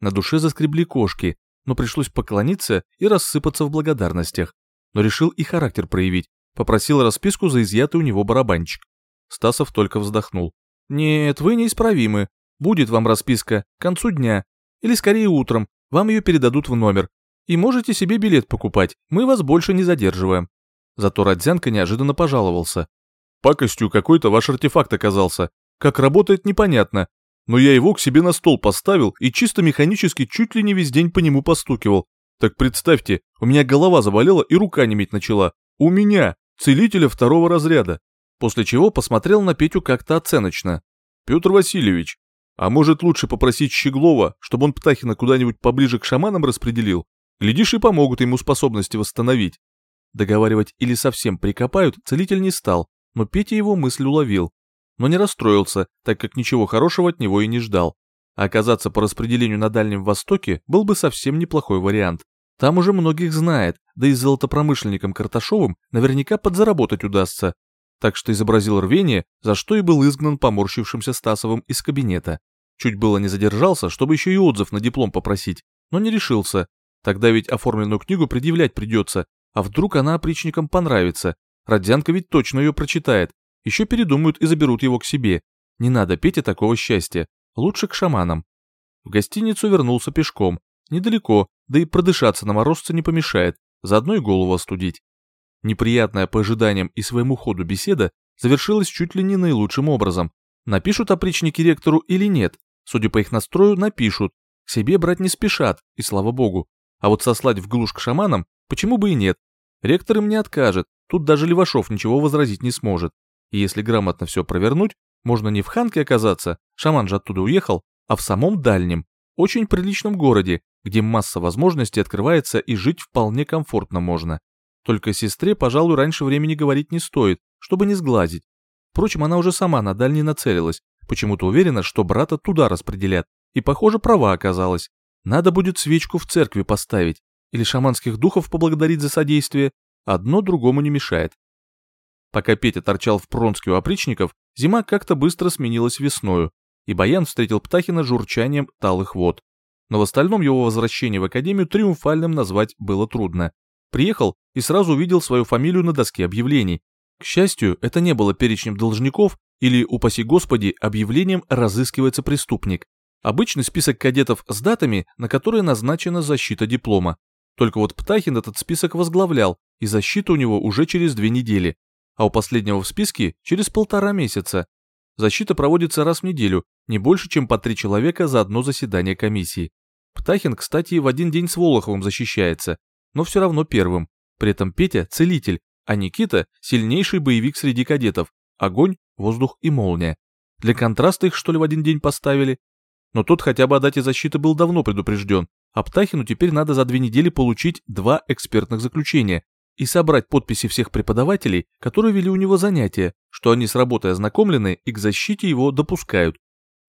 На душе заскребли кошки, но пришлось поклониться и рассыпаться в благодарностях. Но решил и характер проявить, попросил расписку за изъятый у него барабанчик. Стасов только вздохнул. «Нет, вы неисправимы. Будет вам расписка к концу дня. Или скорее утром, вам ее передадут в номер. И можете себе билет покупать, мы вас больше не задерживаем». Зато Родзянко неожиданно пожаловался. Пакостью какой-то ваш артефакт оказался. Как работает, непонятно. но я его к себе на стол поставил и чисто механически чуть ли не весь день по нему постукивал. Так представьте, у меня голова заболела и рука неметь начала. У меня, целителя второго разряда. После чего посмотрел на Петю как-то оценочно. Петр Васильевич, а может лучше попросить Щеглова, чтобы он Птахина куда-нибудь поближе к шаманам распределил? Глядишь и помогут ему способности восстановить. Договаривать или совсем прикопают целитель не стал, но Петя его мысль уловил. Но не расстроился, так как ничего хорошего от него и не ждал. А оказаться по распределению на Дальнем Востоке был бы совсем неплохой вариант. Там уже многих знает, да и золотопромышленникам Карташовым наверняка подзаработать удастся. Так что изобразил рвение, за что и был изгнан поморщившимся Стасовым из кабинета. Чуть было не задержался, чтобы еще и отзыв на диплом попросить, но не решился. Тогда ведь оформленную книгу предъявлять придется, а вдруг она опричникам понравится? Родзянка ведь точно ее прочитает. Еще передумают и заберут его к себе. Не надо Пете такого счастья. Лучше к шаманам. В гостиницу вернулся пешком. Недалеко, да и продышаться на морозце не помешает. Заодно и голову остудить. Неприятная по ожиданиям и своему ходу беседа завершилась чуть ли не наилучшим образом. Напишут опричники ректору или нет? Судя по их настрою, напишут. К себе брать не спешат, и слава богу. А вот сослать в глушь к шаманам Почему бы и нет? Ректор им не откажет, тут даже Левашов ничего возразить не сможет. И если грамотно все провернуть, можно не в Ханке оказаться, шаман же оттуда уехал, а в самом дальнем, очень приличном городе, где масса возможностей открывается и жить вполне комфортно можно. Только сестре, пожалуй, раньше времени говорить не стоит, чтобы не сглазить. Впрочем, она уже сама на дальний нацелилась, почему-то уверена, что брата туда распределят, и, похоже, права оказалась. Надо будет свечку в церкви поставить, или шаманских духов поблагодарить за содействие, одно другому не мешает. Пока Петя торчал в Пронске у опричников, зима как-то быстро сменилась весною, и Баян встретил Птахина журчанием талых вод. Но в остальном его возвращение в академию триумфальным назвать было трудно. Приехал и сразу увидел свою фамилию на доске объявлений. К счастью, это не было перечнем должников или, упаси господи, объявлением «разыскивается преступник». Обычный список кадетов с датами, на которые назначена защита диплома. Только вот Птахин этот список возглавлял, и защита у него уже через две недели, а у последнего в списке через полтора месяца. Защита проводится раз в неделю, не больше, чем по три человека за одно заседание комиссии. Птахин, кстати, в один день с Волоховым защищается, но все равно первым. При этом Петя – целитель, а Никита – сильнейший боевик среди кадетов. Огонь, воздух и молния. Для контраста их что ли в один день поставили? Но тот хотя бы о дате защиты был давно предупрежден, а Птахину теперь надо за две недели получить два экспертных заключения и собрать подписи всех преподавателей, которые вели у него занятия, что они с работой ознакомлены и к защите его допускают.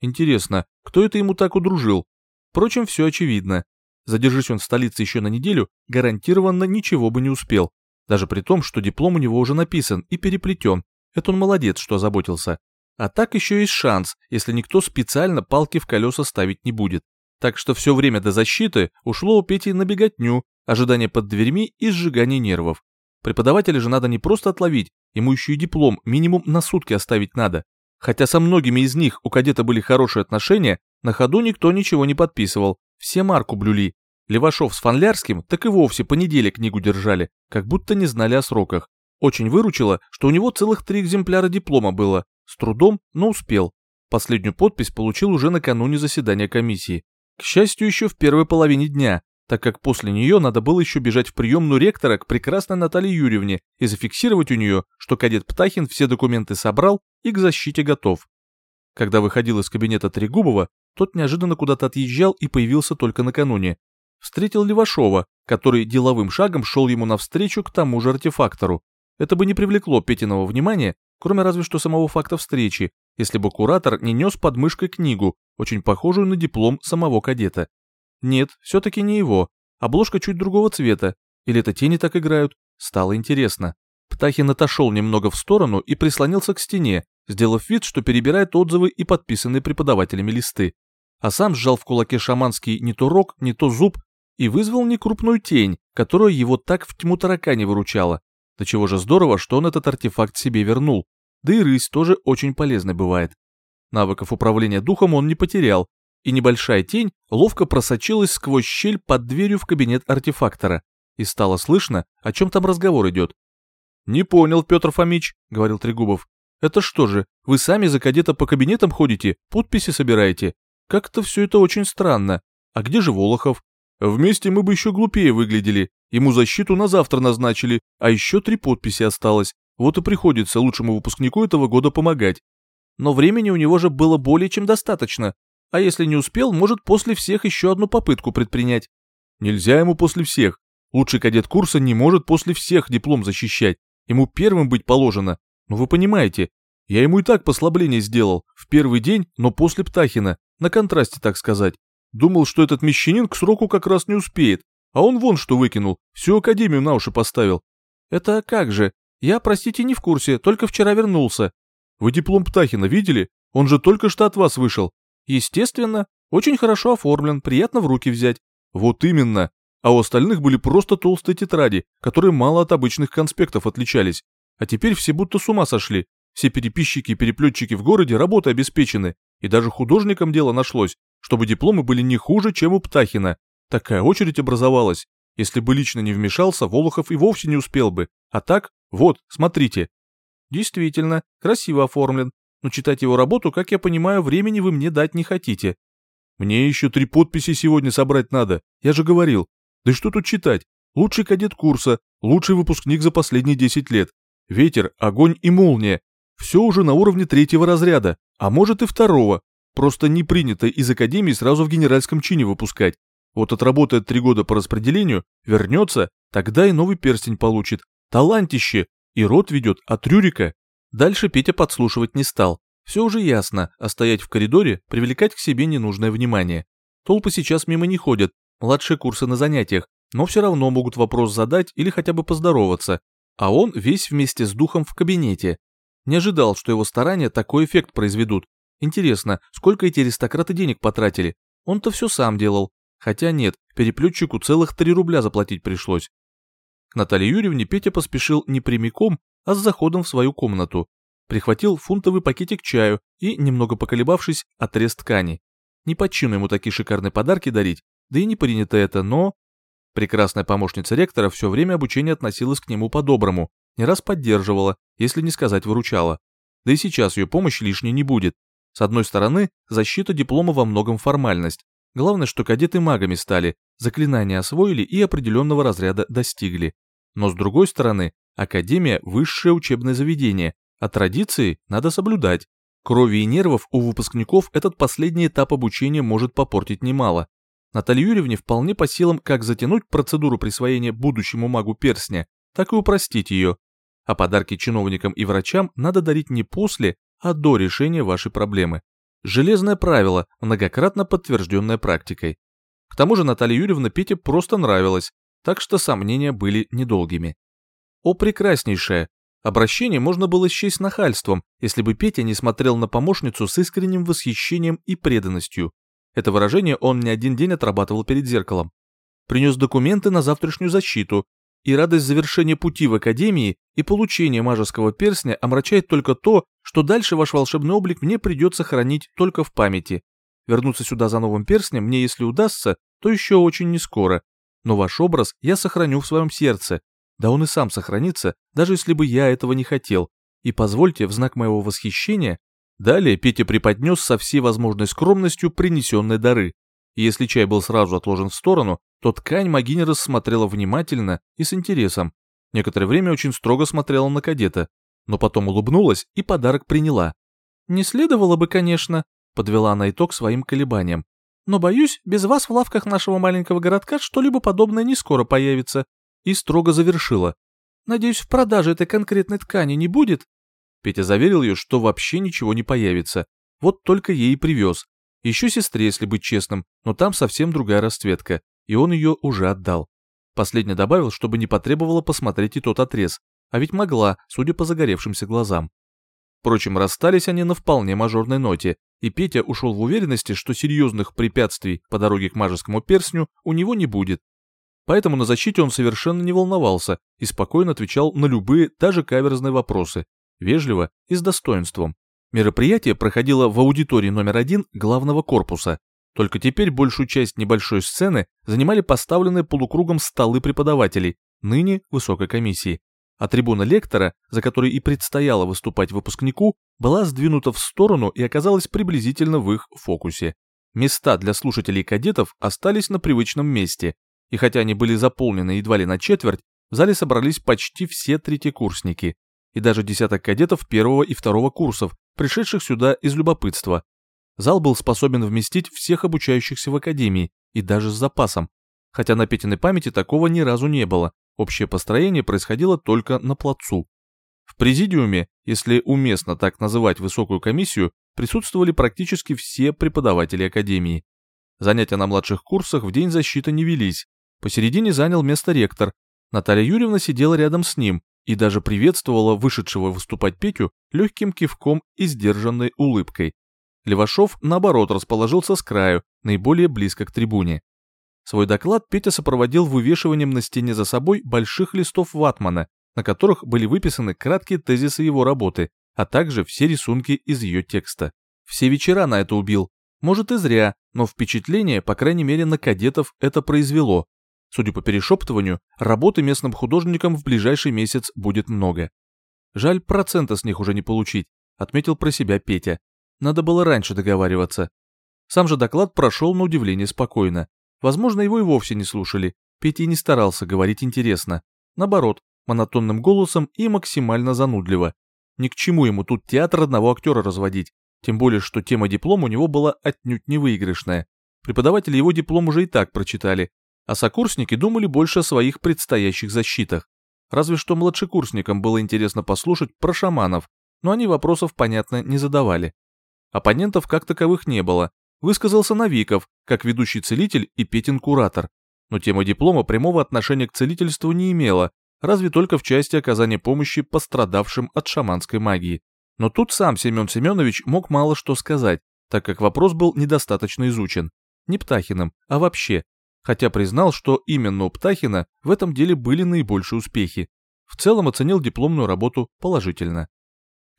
Интересно, кто это ему так удружил? Впрочем, все очевидно. Задержись он в столице еще на неделю, гарантированно ничего бы не успел. Даже при том, что диплом у него уже написан и переплетен. Это он молодец, что озаботился. А так еще есть шанс, если никто специально палки в колеса ставить не будет. Так что все время до защиты ушло у Пети на беготню, ожидание под дверьми и сжигание нервов. Преподавателя же надо не просто отловить, ему еще и диплом минимум на сутки оставить надо. Хотя со многими из них у кадета были хорошие отношения, на ходу никто ничего не подписывал, все марку блюли. Левашов с Фанлярским так и вовсе по неделе книгу держали, как будто не знали о сроках. Очень выручило, что у него целых три экземпляра диплома было, с трудом, но успел. Последнюю подпись получил уже накануне заседания комиссии. К счастью, еще в первой половине дня, так как после нее надо было еще бежать в приемную ректора к прекрасной Наталье Юрьевне и зафиксировать у нее, что кадет Птахин все документы собрал и к защите готов. Когда выходил из кабинета Трегубова, тот неожиданно куда-то отъезжал и появился только накануне. Встретил Левашова, который деловым шагом шел ему навстречу к тому же артефактору. Это бы не привлекло Петиного внимания, кроме разве что самого факта встречи, если бы куратор не нес под мышкой книгу, очень похожую на диплом самого кадета. Нет, все-таки не его, обложка чуть другого цвета, или это тени так играют, стало интересно. Птахин отошел немного в сторону и прислонился к стене, сделав вид, что перебирает отзывы и подписанные преподавателями листы. А сам сжал в кулаке шаманский не то рог, не то зуб и вызвал некрупную тень, которая его так в тьму таракани выручала. До чего же здорово, что он этот артефакт себе вернул. Да и рысь тоже очень полезной бывает. Навыков управления духом он не потерял, и небольшая тень ловко просочилась сквозь щель под дверью в кабинет артефактора, и стало слышно, о чем там разговор идет. «Не понял, Петр Фомич», — говорил Трегубов. Это что же, вы сами за кадета по кабинетам ходите, подписи собираете? Как-то все это очень странно. А где же Волохов? Вместе мы бы еще глупее выглядели. Ему защиту на завтра назначили, а еще три подписи осталось. Вот и приходится лучшему выпускнику этого года помогать. Но времени у него же было более чем достаточно. А если не успел, может после всех еще одну попытку предпринять. Нельзя ему после всех. Лучший кадет курса не может после всех диплом защищать. Ему первым быть положено. Ну вы понимаете, я ему и так послабление сделал. В первый день, но после Птахина. На контрасте, так сказать. Думал, что этот мещанин к сроку как раз не успеет. А он вон что выкинул. Всю академию на уши поставил. Это как же? Я, простите, не в курсе, только вчера вернулся. Вы диплом Птахина видели? Он же только что от вас вышел. Естественно, очень хорошо оформлен, приятно в руки взять. Вот именно. А у остальных были просто толстые тетради, которые мало от обычных конспектов отличались. А теперь все будто с ума сошли. Все переписчики и переплетчики в городе работой обеспечены. И даже художникам дело нашлось, чтобы дипломы были не хуже, чем у Птахина. Такая очередь образовалась. Если бы лично не вмешался, Волохов и вовсе не успел бы. А так, вот, смотрите. Действительно, красиво оформлен, но читать его работу, как я понимаю, времени вы мне дать не хотите. Мне еще три подписи сегодня собрать надо, я же говорил. Да что тут читать? Лучший кадет курса, лучший выпускник за последние 10 лет. Ветер, огонь и молния. Все уже на уровне третьего разряда, а может и второго. Просто не принято из академии сразу в генеральском чине выпускать. Вот отработает три года по распределению, вернется, тогда и новый перстень получит. Талантище! И рот ведет от Рюрика. Дальше Петя подслушивать не стал. Все уже ясно, а стоять в коридоре, привлекать к себе ненужное внимание. Толпы сейчас мимо не ходят, младшие курсы на занятиях, но все равно могут вопрос задать или хотя бы поздороваться. А он весь вместе с духом в кабинете. Не ожидал, что его старания такой эффект произведут. Интересно, сколько эти аристократы денег потратили? Он-то все сам делал. Хотя нет, переплетчику целых 3 рубля заплатить пришлось. К Наталье Юрьевне Петя поспешил не прямиком, а с заходом в свою комнату. Прихватил фунтовый пакетик чаю и, немного поколебавшись, отрез ткани. Не по чину ему такие шикарные подарки дарить, да и не принято это, но... Прекрасная помощница ректора все время обучения относилась к нему по-доброму, не раз поддерживала, если не сказать выручала. Да и сейчас ее помощь лишней не будет. С одной стороны, защита диплома во многом формальность. Главное, что кадеты магами стали, заклинания освоили и определенного разряда достигли. Но с другой стороны, Академия – высшее учебное заведение, а традиции надо соблюдать. Крови и нервов у выпускников этот последний этап обучения может попортить немало. Наталье Юрьевне вполне по силам как затянуть процедуру присвоения будущему магу перстня, так и упростить ее. А подарки чиновникам и врачам надо дарить не после, а до решения вашей проблемы. Железное правило, многократно подтвержденное практикой. К тому же Наталья Юрьевна Пете просто нравилась, так что сомнения были недолгими. О прекраснейшее! Обращение можно было счесть нахальством, если бы Петя не смотрел на помощницу с искренним восхищением и преданностью. Это выражение он не один день отрабатывал перед зеркалом. Принес документы на завтрашнюю защиту, и радость завершения пути в Академии и получения мажеского перстня омрачает только то, что дальше ваш волшебный облик мне придется хранить только в памяти. Вернуться сюда за новым перстнем мне, если удастся, то еще очень не скоро. Но ваш образ я сохраню в своем сердце, да он и сам сохранится, даже если бы я этого не хотел. И позвольте, в знак моего восхищения, далее Петя преподнес со всей возможной скромностью принесенные дары. И если чай был сразу отложен в сторону, то ткань Магини рассмотрела внимательно и с интересом. Некоторое время очень строго смотрела на кадета, но потом улыбнулась и подарок приняла. «Не следовало бы, конечно», — подвела она итог своим колебаниям. «Но, боюсь, без вас в лавках нашего маленького городка что-либо подобное не скоро появится и строго завершила. «Надеюсь, в продаже этой конкретной ткани не будет?» Петя заверил ее, что вообще ничего не появится. Вот только ей привез. Еще сестре, если быть честным, но там совсем другая расцветка, и он ее уже отдал. Последний добавил, чтобы не потребовало посмотреть и тот отрез, а ведь могла, судя по загоревшимся глазам. Впрочем, расстались они на вполне мажорной ноте, и Петя ушел в уверенности, что серьезных препятствий по дороге к мажескому перстню у него не будет, Поэтому на защите он совершенно не волновался и спокойно отвечал на любые, даже каверзные вопросы, вежливо и с достоинством. Мероприятие проходило в аудитории номер один главного корпуса. Только теперь большую часть небольшой сцены занимали поставленные полукругом столы преподавателей, ныне высокой комиссии. а трибуна лектора, за которой и предстояло выступать выпускнику, была сдвинута в сторону и оказалась приблизительно в их фокусе. Места для слушателей кадетов остались на привычном месте, и хотя они были заполнены едва ли на четверть, в зале собрались почти все третьекурсники, и даже десяток кадетов первого и второго курсов, пришедших сюда из любопытства. Зал был способен вместить всех обучающихся в академии, и даже с запасом, хотя на Петиной памяти такого ни разу не было, общее построение происходило только на плацу. В президиуме, если уместно так называть высокую комиссию, присутствовали практически все преподаватели академии. Занятия на младших курсах в день защиты не велись. Посередине занял место ректор. Наталья Юрьевна сидела рядом с ним и даже приветствовала вышедшего выступать Петю легким кивком и сдержанной улыбкой. Левашов, наоборот, расположился с краю, наиболее близко к трибуне. Свой доклад Петя сопроводил вывешиванием на стене за собой больших листов ватмана, на которых были выписаны краткие тезисы его работы, а также все рисунки из ее текста. Все вечера на это убил. Может и зря, но впечатление, по крайней мере, на кадетов это произвело. Судя по перешептыванию, работы местным художникам в ближайший месяц будет много. Жаль, процента с них уже не получить, отметил про себя Петя. Надо было раньше договариваться. Сам же доклад прошел на удивление спокойно. Возможно, его и вовсе не слушали. Петя не старался говорить интересно. Наоборот, монотонным голосом и максимально занудливо. Ни к чему ему тут театр одного актера разводить, тем более, что тема диплома у него была отнюдь не выигрышная. Преподаватели его диплом уже и так прочитали, а сокурсники думали больше о своих предстоящих защитах. Разве что младшекурсникам было интересно послушать про шаманов, но они вопросов, понятно, не задавали. Оппонентов как таковых не было. Высказался Новиков, как ведущий целитель и Петин куратор. Но тема диплома прямого отношения к целительству не имела, разве только в части оказания помощи пострадавшим от шаманской магии. Но тут сам Семен Семенович мог мало что сказать, так как вопрос был недостаточно изучен. Не Птахиным, а вообще. Хотя признал, что именно у Птахина в этом деле были наибольшие успехи. В целом оценил дипломную работу положительно.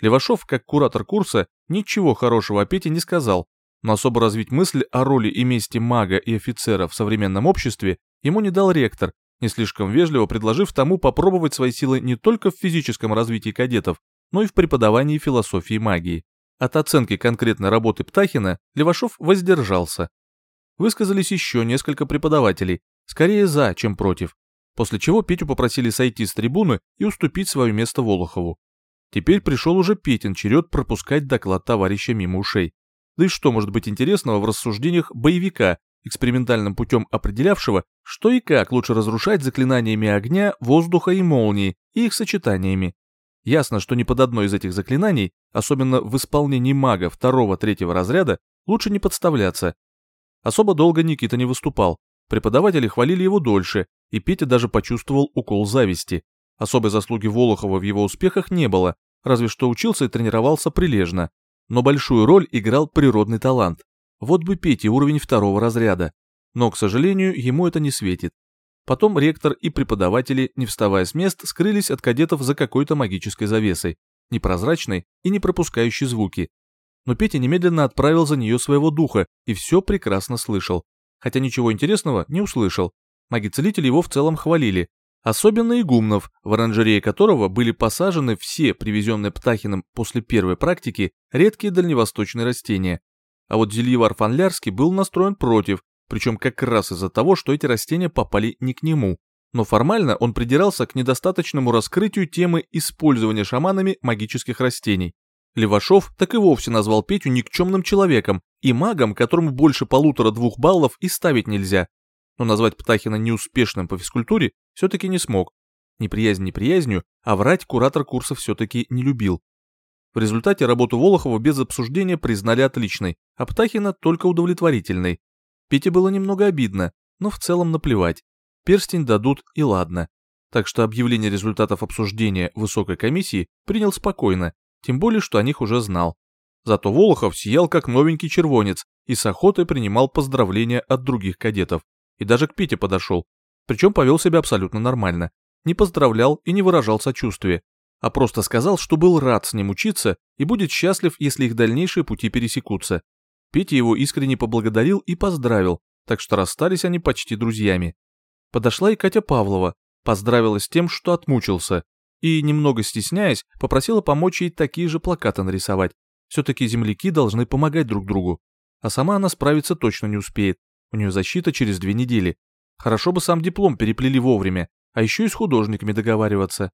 Левашов, как куратор курса, ничего хорошего о Пете не сказал, но особо развить мысль о роли и месте мага и офицера в современном обществе ему не дал ректор, не слишком вежливо предложив тому попробовать свои силы не только в физическом развитии кадетов, но и в преподавании философии магии. От оценки конкретной работы Птахина Левашов воздержался. Высказались еще несколько преподавателей, скорее за, чем против, после чего Петю попросили сойти с трибуны и уступить свое место Волохову. Теперь пришел уже Петин черед пропускать доклад товарища мимо ушей. Да и что может быть интересного в рассуждениях боевика, экспериментальным путем определявшего, что и как лучше разрушать заклинаниями огня, воздуха и молнии и их сочетаниями. Ясно, что ни под одно из этих заклинаний, особенно в исполнении мага второго-третьего разряда, лучше не подставляться. Особо долго Никита не выступал, преподаватели хвалили его дольше, и Петя даже почувствовал укол зависти. Особой заслуги Волохова в его успехах не было, разве что учился и тренировался прилежно. Но большую роль играл природный талант. Вот бы Пете уровень второго разряда. Но, к сожалению, ему это не светит. Потом ректор и преподаватели, не вставая с мест, скрылись от кадетов за какой-то магической завесой, непрозрачной и не пропускающей звуки. Но Петя немедленно отправил за нее своего духа и все прекрасно слышал. Хотя ничего интересного не услышал. Маги-целители его в целом хвалили, Особенно игумнов, в оранжерее которого были посажены все привезенные Птахиным после первой практики редкие дальневосточные растения. А вот Зельевар Фанлярский был настроен против, причем как раз из-за того, что эти растения попали не к нему. Но формально он придирался к недостаточному раскрытию темы использования шаманами магических растений. Левашов так и вовсе назвал Петю никчемным человеком и магом, которому больше полутора-двух баллов и ставить нельзя, но назвать Птахина неуспешным по физкультуре все-таки не смог. Неприязнь неприязнью, а врать куратор курса все-таки не любил. В результате работу Волохова без обсуждения признали отличной, а Птахина только удовлетворительной. Пете было немного обидно, но в целом наплевать. Перстень дадут и ладно. Так что объявление результатов обсуждения высокой комиссии принял спокойно, тем более, что о них уже знал. Зато Волохов сиял как новенький червонец и с охотой принимал поздравления от других кадетов и даже к Пете подошел, причем повел себя абсолютно нормально, не поздравлял и не выражал сочувствия, а просто сказал, что был рад с ним учиться и будет счастлив, если их дальнейшие пути пересекутся. Петя его искренне поблагодарил и поздравил, так что расстались они почти друзьями. Подошла и Катя Павлова, поздравила с тем, что отмучился, и, немного стесняясь, попросила помочь ей такие же плакаты нарисовать. Все-таки земляки должны помогать друг другу. А сама она справиться точно не успеет. У нее защита через две недели. Хорошо бы сам диплом переплели вовремя, а еще и с художниками договариваться.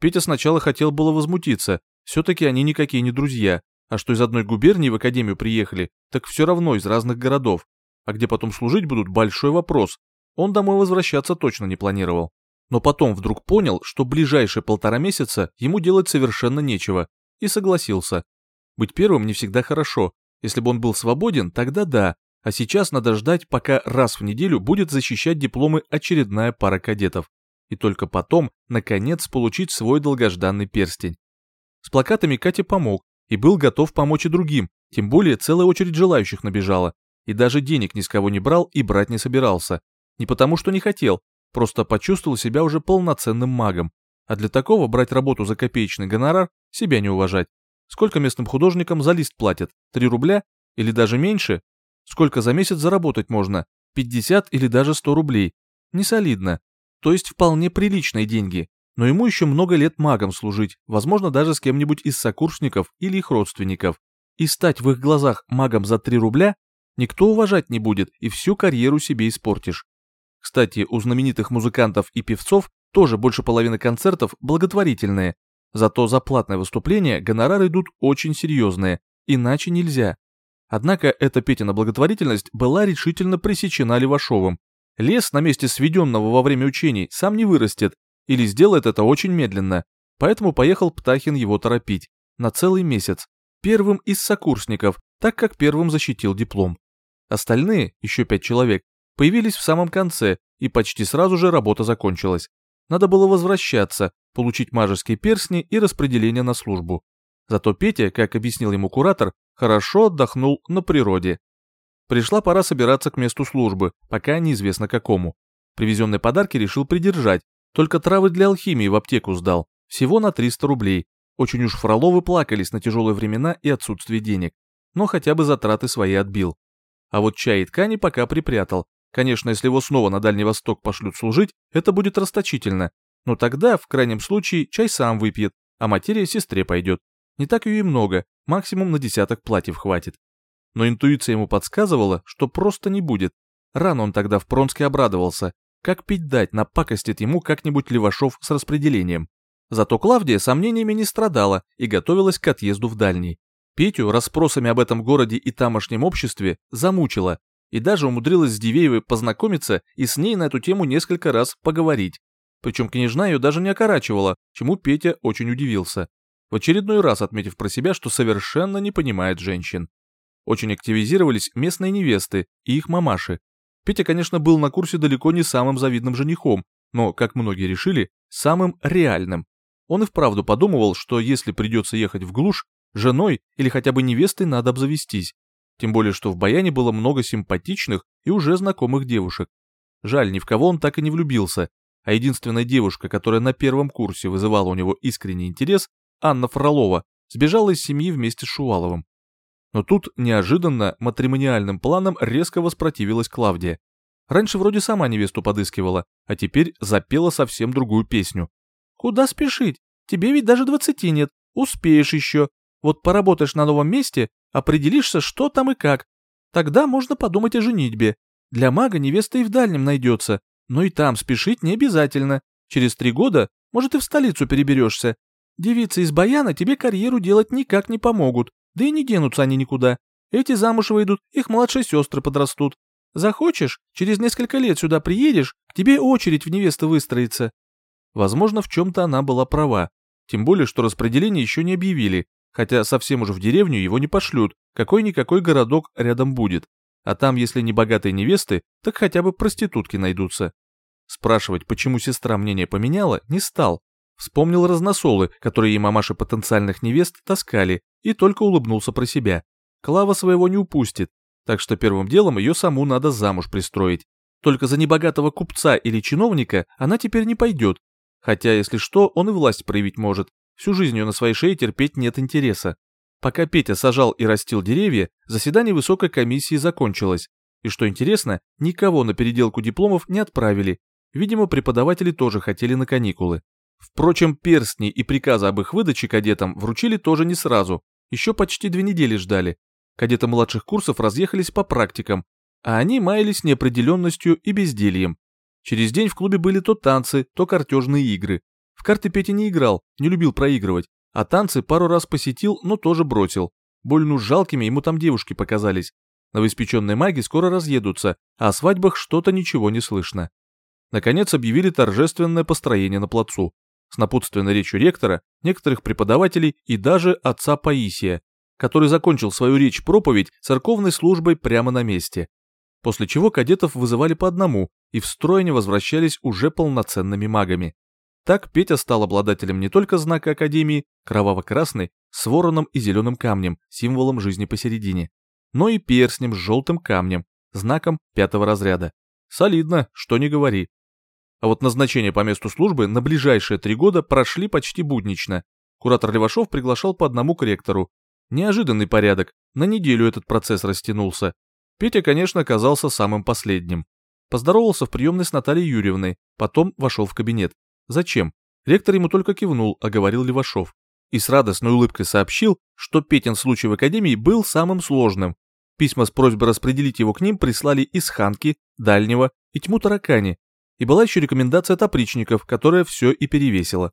Петя сначала хотел было возмутиться, все-таки они никакие не друзья, а что из одной губернии в академию приехали, так все равно из разных городов. А где потом служить будут – большой вопрос. Он домой возвращаться точно не планировал. Но потом вдруг понял, что ближайшие полтора месяца ему делать совершенно нечего, и согласился. Быть первым не всегда хорошо. Если бы он был свободен, тогда да, а сейчас надо ждать, пока раз в неделю будет защищать дипломы очередная пара кадетов и только потом, наконец, получить свой долгожданный перстень. С плакатами Катя помог и был готов помочь и другим, тем более целая очередь желающих набежала, и даже денег ни с кого не брал и брать не собирался. Не потому, что не хотел, просто почувствовал себя уже полноценным магом. А для такого брать работу за копеечный гонорар – себя не уважать. Сколько местным художникам за лист платят? 3 рубля? Или даже меньше? Сколько за месяц заработать можно? 50 или даже 100 рублей? Не солидно то есть вполне приличные деньги, но ему еще много лет магом служить, возможно, даже с кем-нибудь из сокурсников или их родственников. И стать в их глазах магом за 3 рубля никто уважать не будет и всю карьеру себе испортишь. Кстати, у знаменитых музыкантов и певцов тоже больше половины концертов благотворительные, зато за платное выступление гонорары идут очень серьезные, иначе нельзя. Однако эта Петина благотворительность была решительно пресечена Левашовым, Лес на месте сведенного во время учений сам не вырастет, или сделает это очень медленно, поэтому поехал Птахин его торопить, на целый месяц, первым из сокурсников, так как первым защитил диплом. Остальные, еще пять человек, появились в самом конце, и почти сразу же работа закончилась. Надо было возвращаться, получить мажеские перстни и распределение на службу. Зато Петя, как объяснил ему куратор, хорошо отдохнул на природе. Пришла пора собираться к месту службы, пока неизвестно какому. Привезенные подарки решил придержать, только травы для алхимии в аптеку сдал, всего на 300 рублей. Очень уж Фроловы плакались на тяжелые времена и отсутствие денег, но хотя бы затраты свои отбил. А вот чай и ткани пока припрятал. Конечно, если его снова на Дальний Восток пошлют служить, это будет расточительно. Но тогда, в крайнем случае, чай сам выпьет, а материя сестре пойдет. Не так ее и много, максимум на десяток платьев хватит но интуиция ему подсказывала, что просто не будет. Рано он тогда в Пронске обрадовался. Как пить дать, напакостит ему как-нибудь Левашов с распределением. Зато Клавдия сомнениями не страдала и готовилась к отъезду в дальний. Петю расспросами об этом городе и тамошнем обществе замучила, и даже умудрилась с Дивеевой познакомиться и с ней на эту тему несколько раз поговорить. Причем княжна ее даже не окорачивала, чему Петя очень удивился, в очередной раз отметив про себя, что совершенно не понимает женщин. Очень активизировались местные невесты и их мамаши. Петя, конечно, был на курсе далеко не самым завидным женихом, но, как многие решили, самым реальным. Он и вправду подумывал, что если придется ехать в глушь, женой или хотя бы невестой надо обзавестись. Тем более, что в Баяне было много симпатичных и уже знакомых девушек. Жаль, ни в кого он так и не влюбился, а единственная девушка, которая на первом курсе вызывала у него искренний интерес, Анна Фролова, сбежала из семьи вместе с Шуваловым. Но тут неожиданно матримониальным планом резко воспротивилась Клавдия. Раньше вроде сама невесту подыскивала, а теперь запела совсем другую песню. «Куда спешить? Тебе ведь даже двадцати нет, успеешь еще. Вот поработаешь на новом месте, определишься, что там и как. Тогда можно подумать о женитьбе. Для мага невеста и в дальнем найдется, но и там спешить не обязательно. Через три года, может, и в столицу переберешься. Девицы из Баяна тебе карьеру делать никак не помогут, да и не денутся они никуда. Эти замуж выйдут, их младшие сестры подрастут. Захочешь, через несколько лет сюда приедешь, к тебе очередь в невесты выстроится. Возможно, в чем-то она была права. Тем более, что распределение еще не объявили, хотя совсем уже в деревню его не пошлют, какой-никакой городок рядом будет. А там, если не богатые невесты, так хотя бы проститутки найдутся. Спрашивать, почему сестра мнение поменяла, не стал. Вспомнил разносолы, которые ей мамаши потенциальных невест таскали, и только улыбнулся про себя. Клава своего не упустит, так что первым делом ее саму надо замуж пристроить. Только за небогатого купца или чиновника она теперь не пойдет. Хотя, если что, он и власть проявить может. Всю жизнь ее на своей шее терпеть нет интереса. Пока Петя сажал и растил деревья, заседание высокой комиссии закончилось. И что интересно, никого на переделку дипломов не отправили. Видимо, преподаватели тоже хотели на каникулы. Впрочем, перстни и приказы об их выдаче кадетам вручили тоже не сразу, еще почти две недели ждали. Кадеты младших курсов разъехались по практикам, а они маялись неопределенностью и бездельем. Через день в клубе были то танцы, то картежные игры. В карты Петя не играл, не любил проигрывать, а танцы пару раз посетил, но тоже бросил. Больно жалкими ему там девушки показались. Новоиспеченные маги скоро разъедутся, а о свадьбах что-то ничего не слышно. Наконец объявили торжественное построение на плацу. С напутственной речью ректора, некоторых преподавателей и даже отца Паисия, который закончил свою речь-проповедь церковной службой прямо на месте. После чего кадетов вызывали по одному и в строй они возвращались уже полноценными магами. Так Петя стал обладателем не только знака Академии, кроваво-красный, с вороном и зеленым камнем, символом жизни посередине, но и перстнем с желтым камнем, знаком пятого разряда. Солидно, что не говори. А вот назначение по месту службы на ближайшие три года прошли почти буднично. Куратор Левашов приглашал по одному к ректору. Неожиданный порядок, на неделю этот процесс растянулся. Петя, конечно, оказался самым последним. Поздоровался в приемной с Натальей Юрьевной, потом вошел в кабинет. Зачем? Ректор ему только кивнул, а говорил Левашов. И с радостной улыбкой сообщил, что Петин случай в академии был самым сложным. Письма с просьбой распределить его к ним прислали из Ханки, Дальнего и Тьму Таракани. И была еще рекомендация от опричников, которая все и перевесила.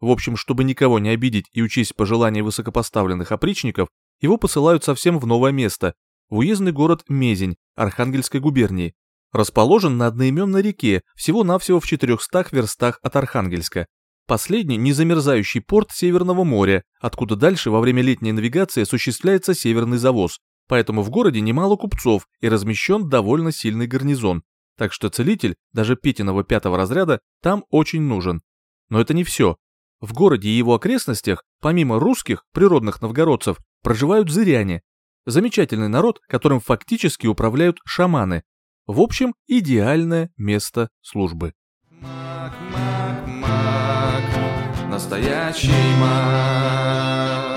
В общем, чтобы никого не обидеть и учесть пожелания высокопоставленных опричников, его посылают совсем в новое место, в уездный город Мезень Архангельской губернии, Расположен на одноименной реке, всего-навсего в 400 верстах от Архангельска. Последний – незамерзающий порт Северного моря, откуда дальше во время летней навигации осуществляется северный завоз. Поэтому в городе немало купцов и размещен довольно сильный гарнизон. Так что целитель, даже Петиного пятого разряда, там очень нужен. Но это не все. В городе и его окрестностях, помимо русских, природных новгородцев, проживают зыряне. Замечательный народ, которым фактически управляют шаманы, в общем, идеальное место службы. Маг, маг, маг, настоящий маг.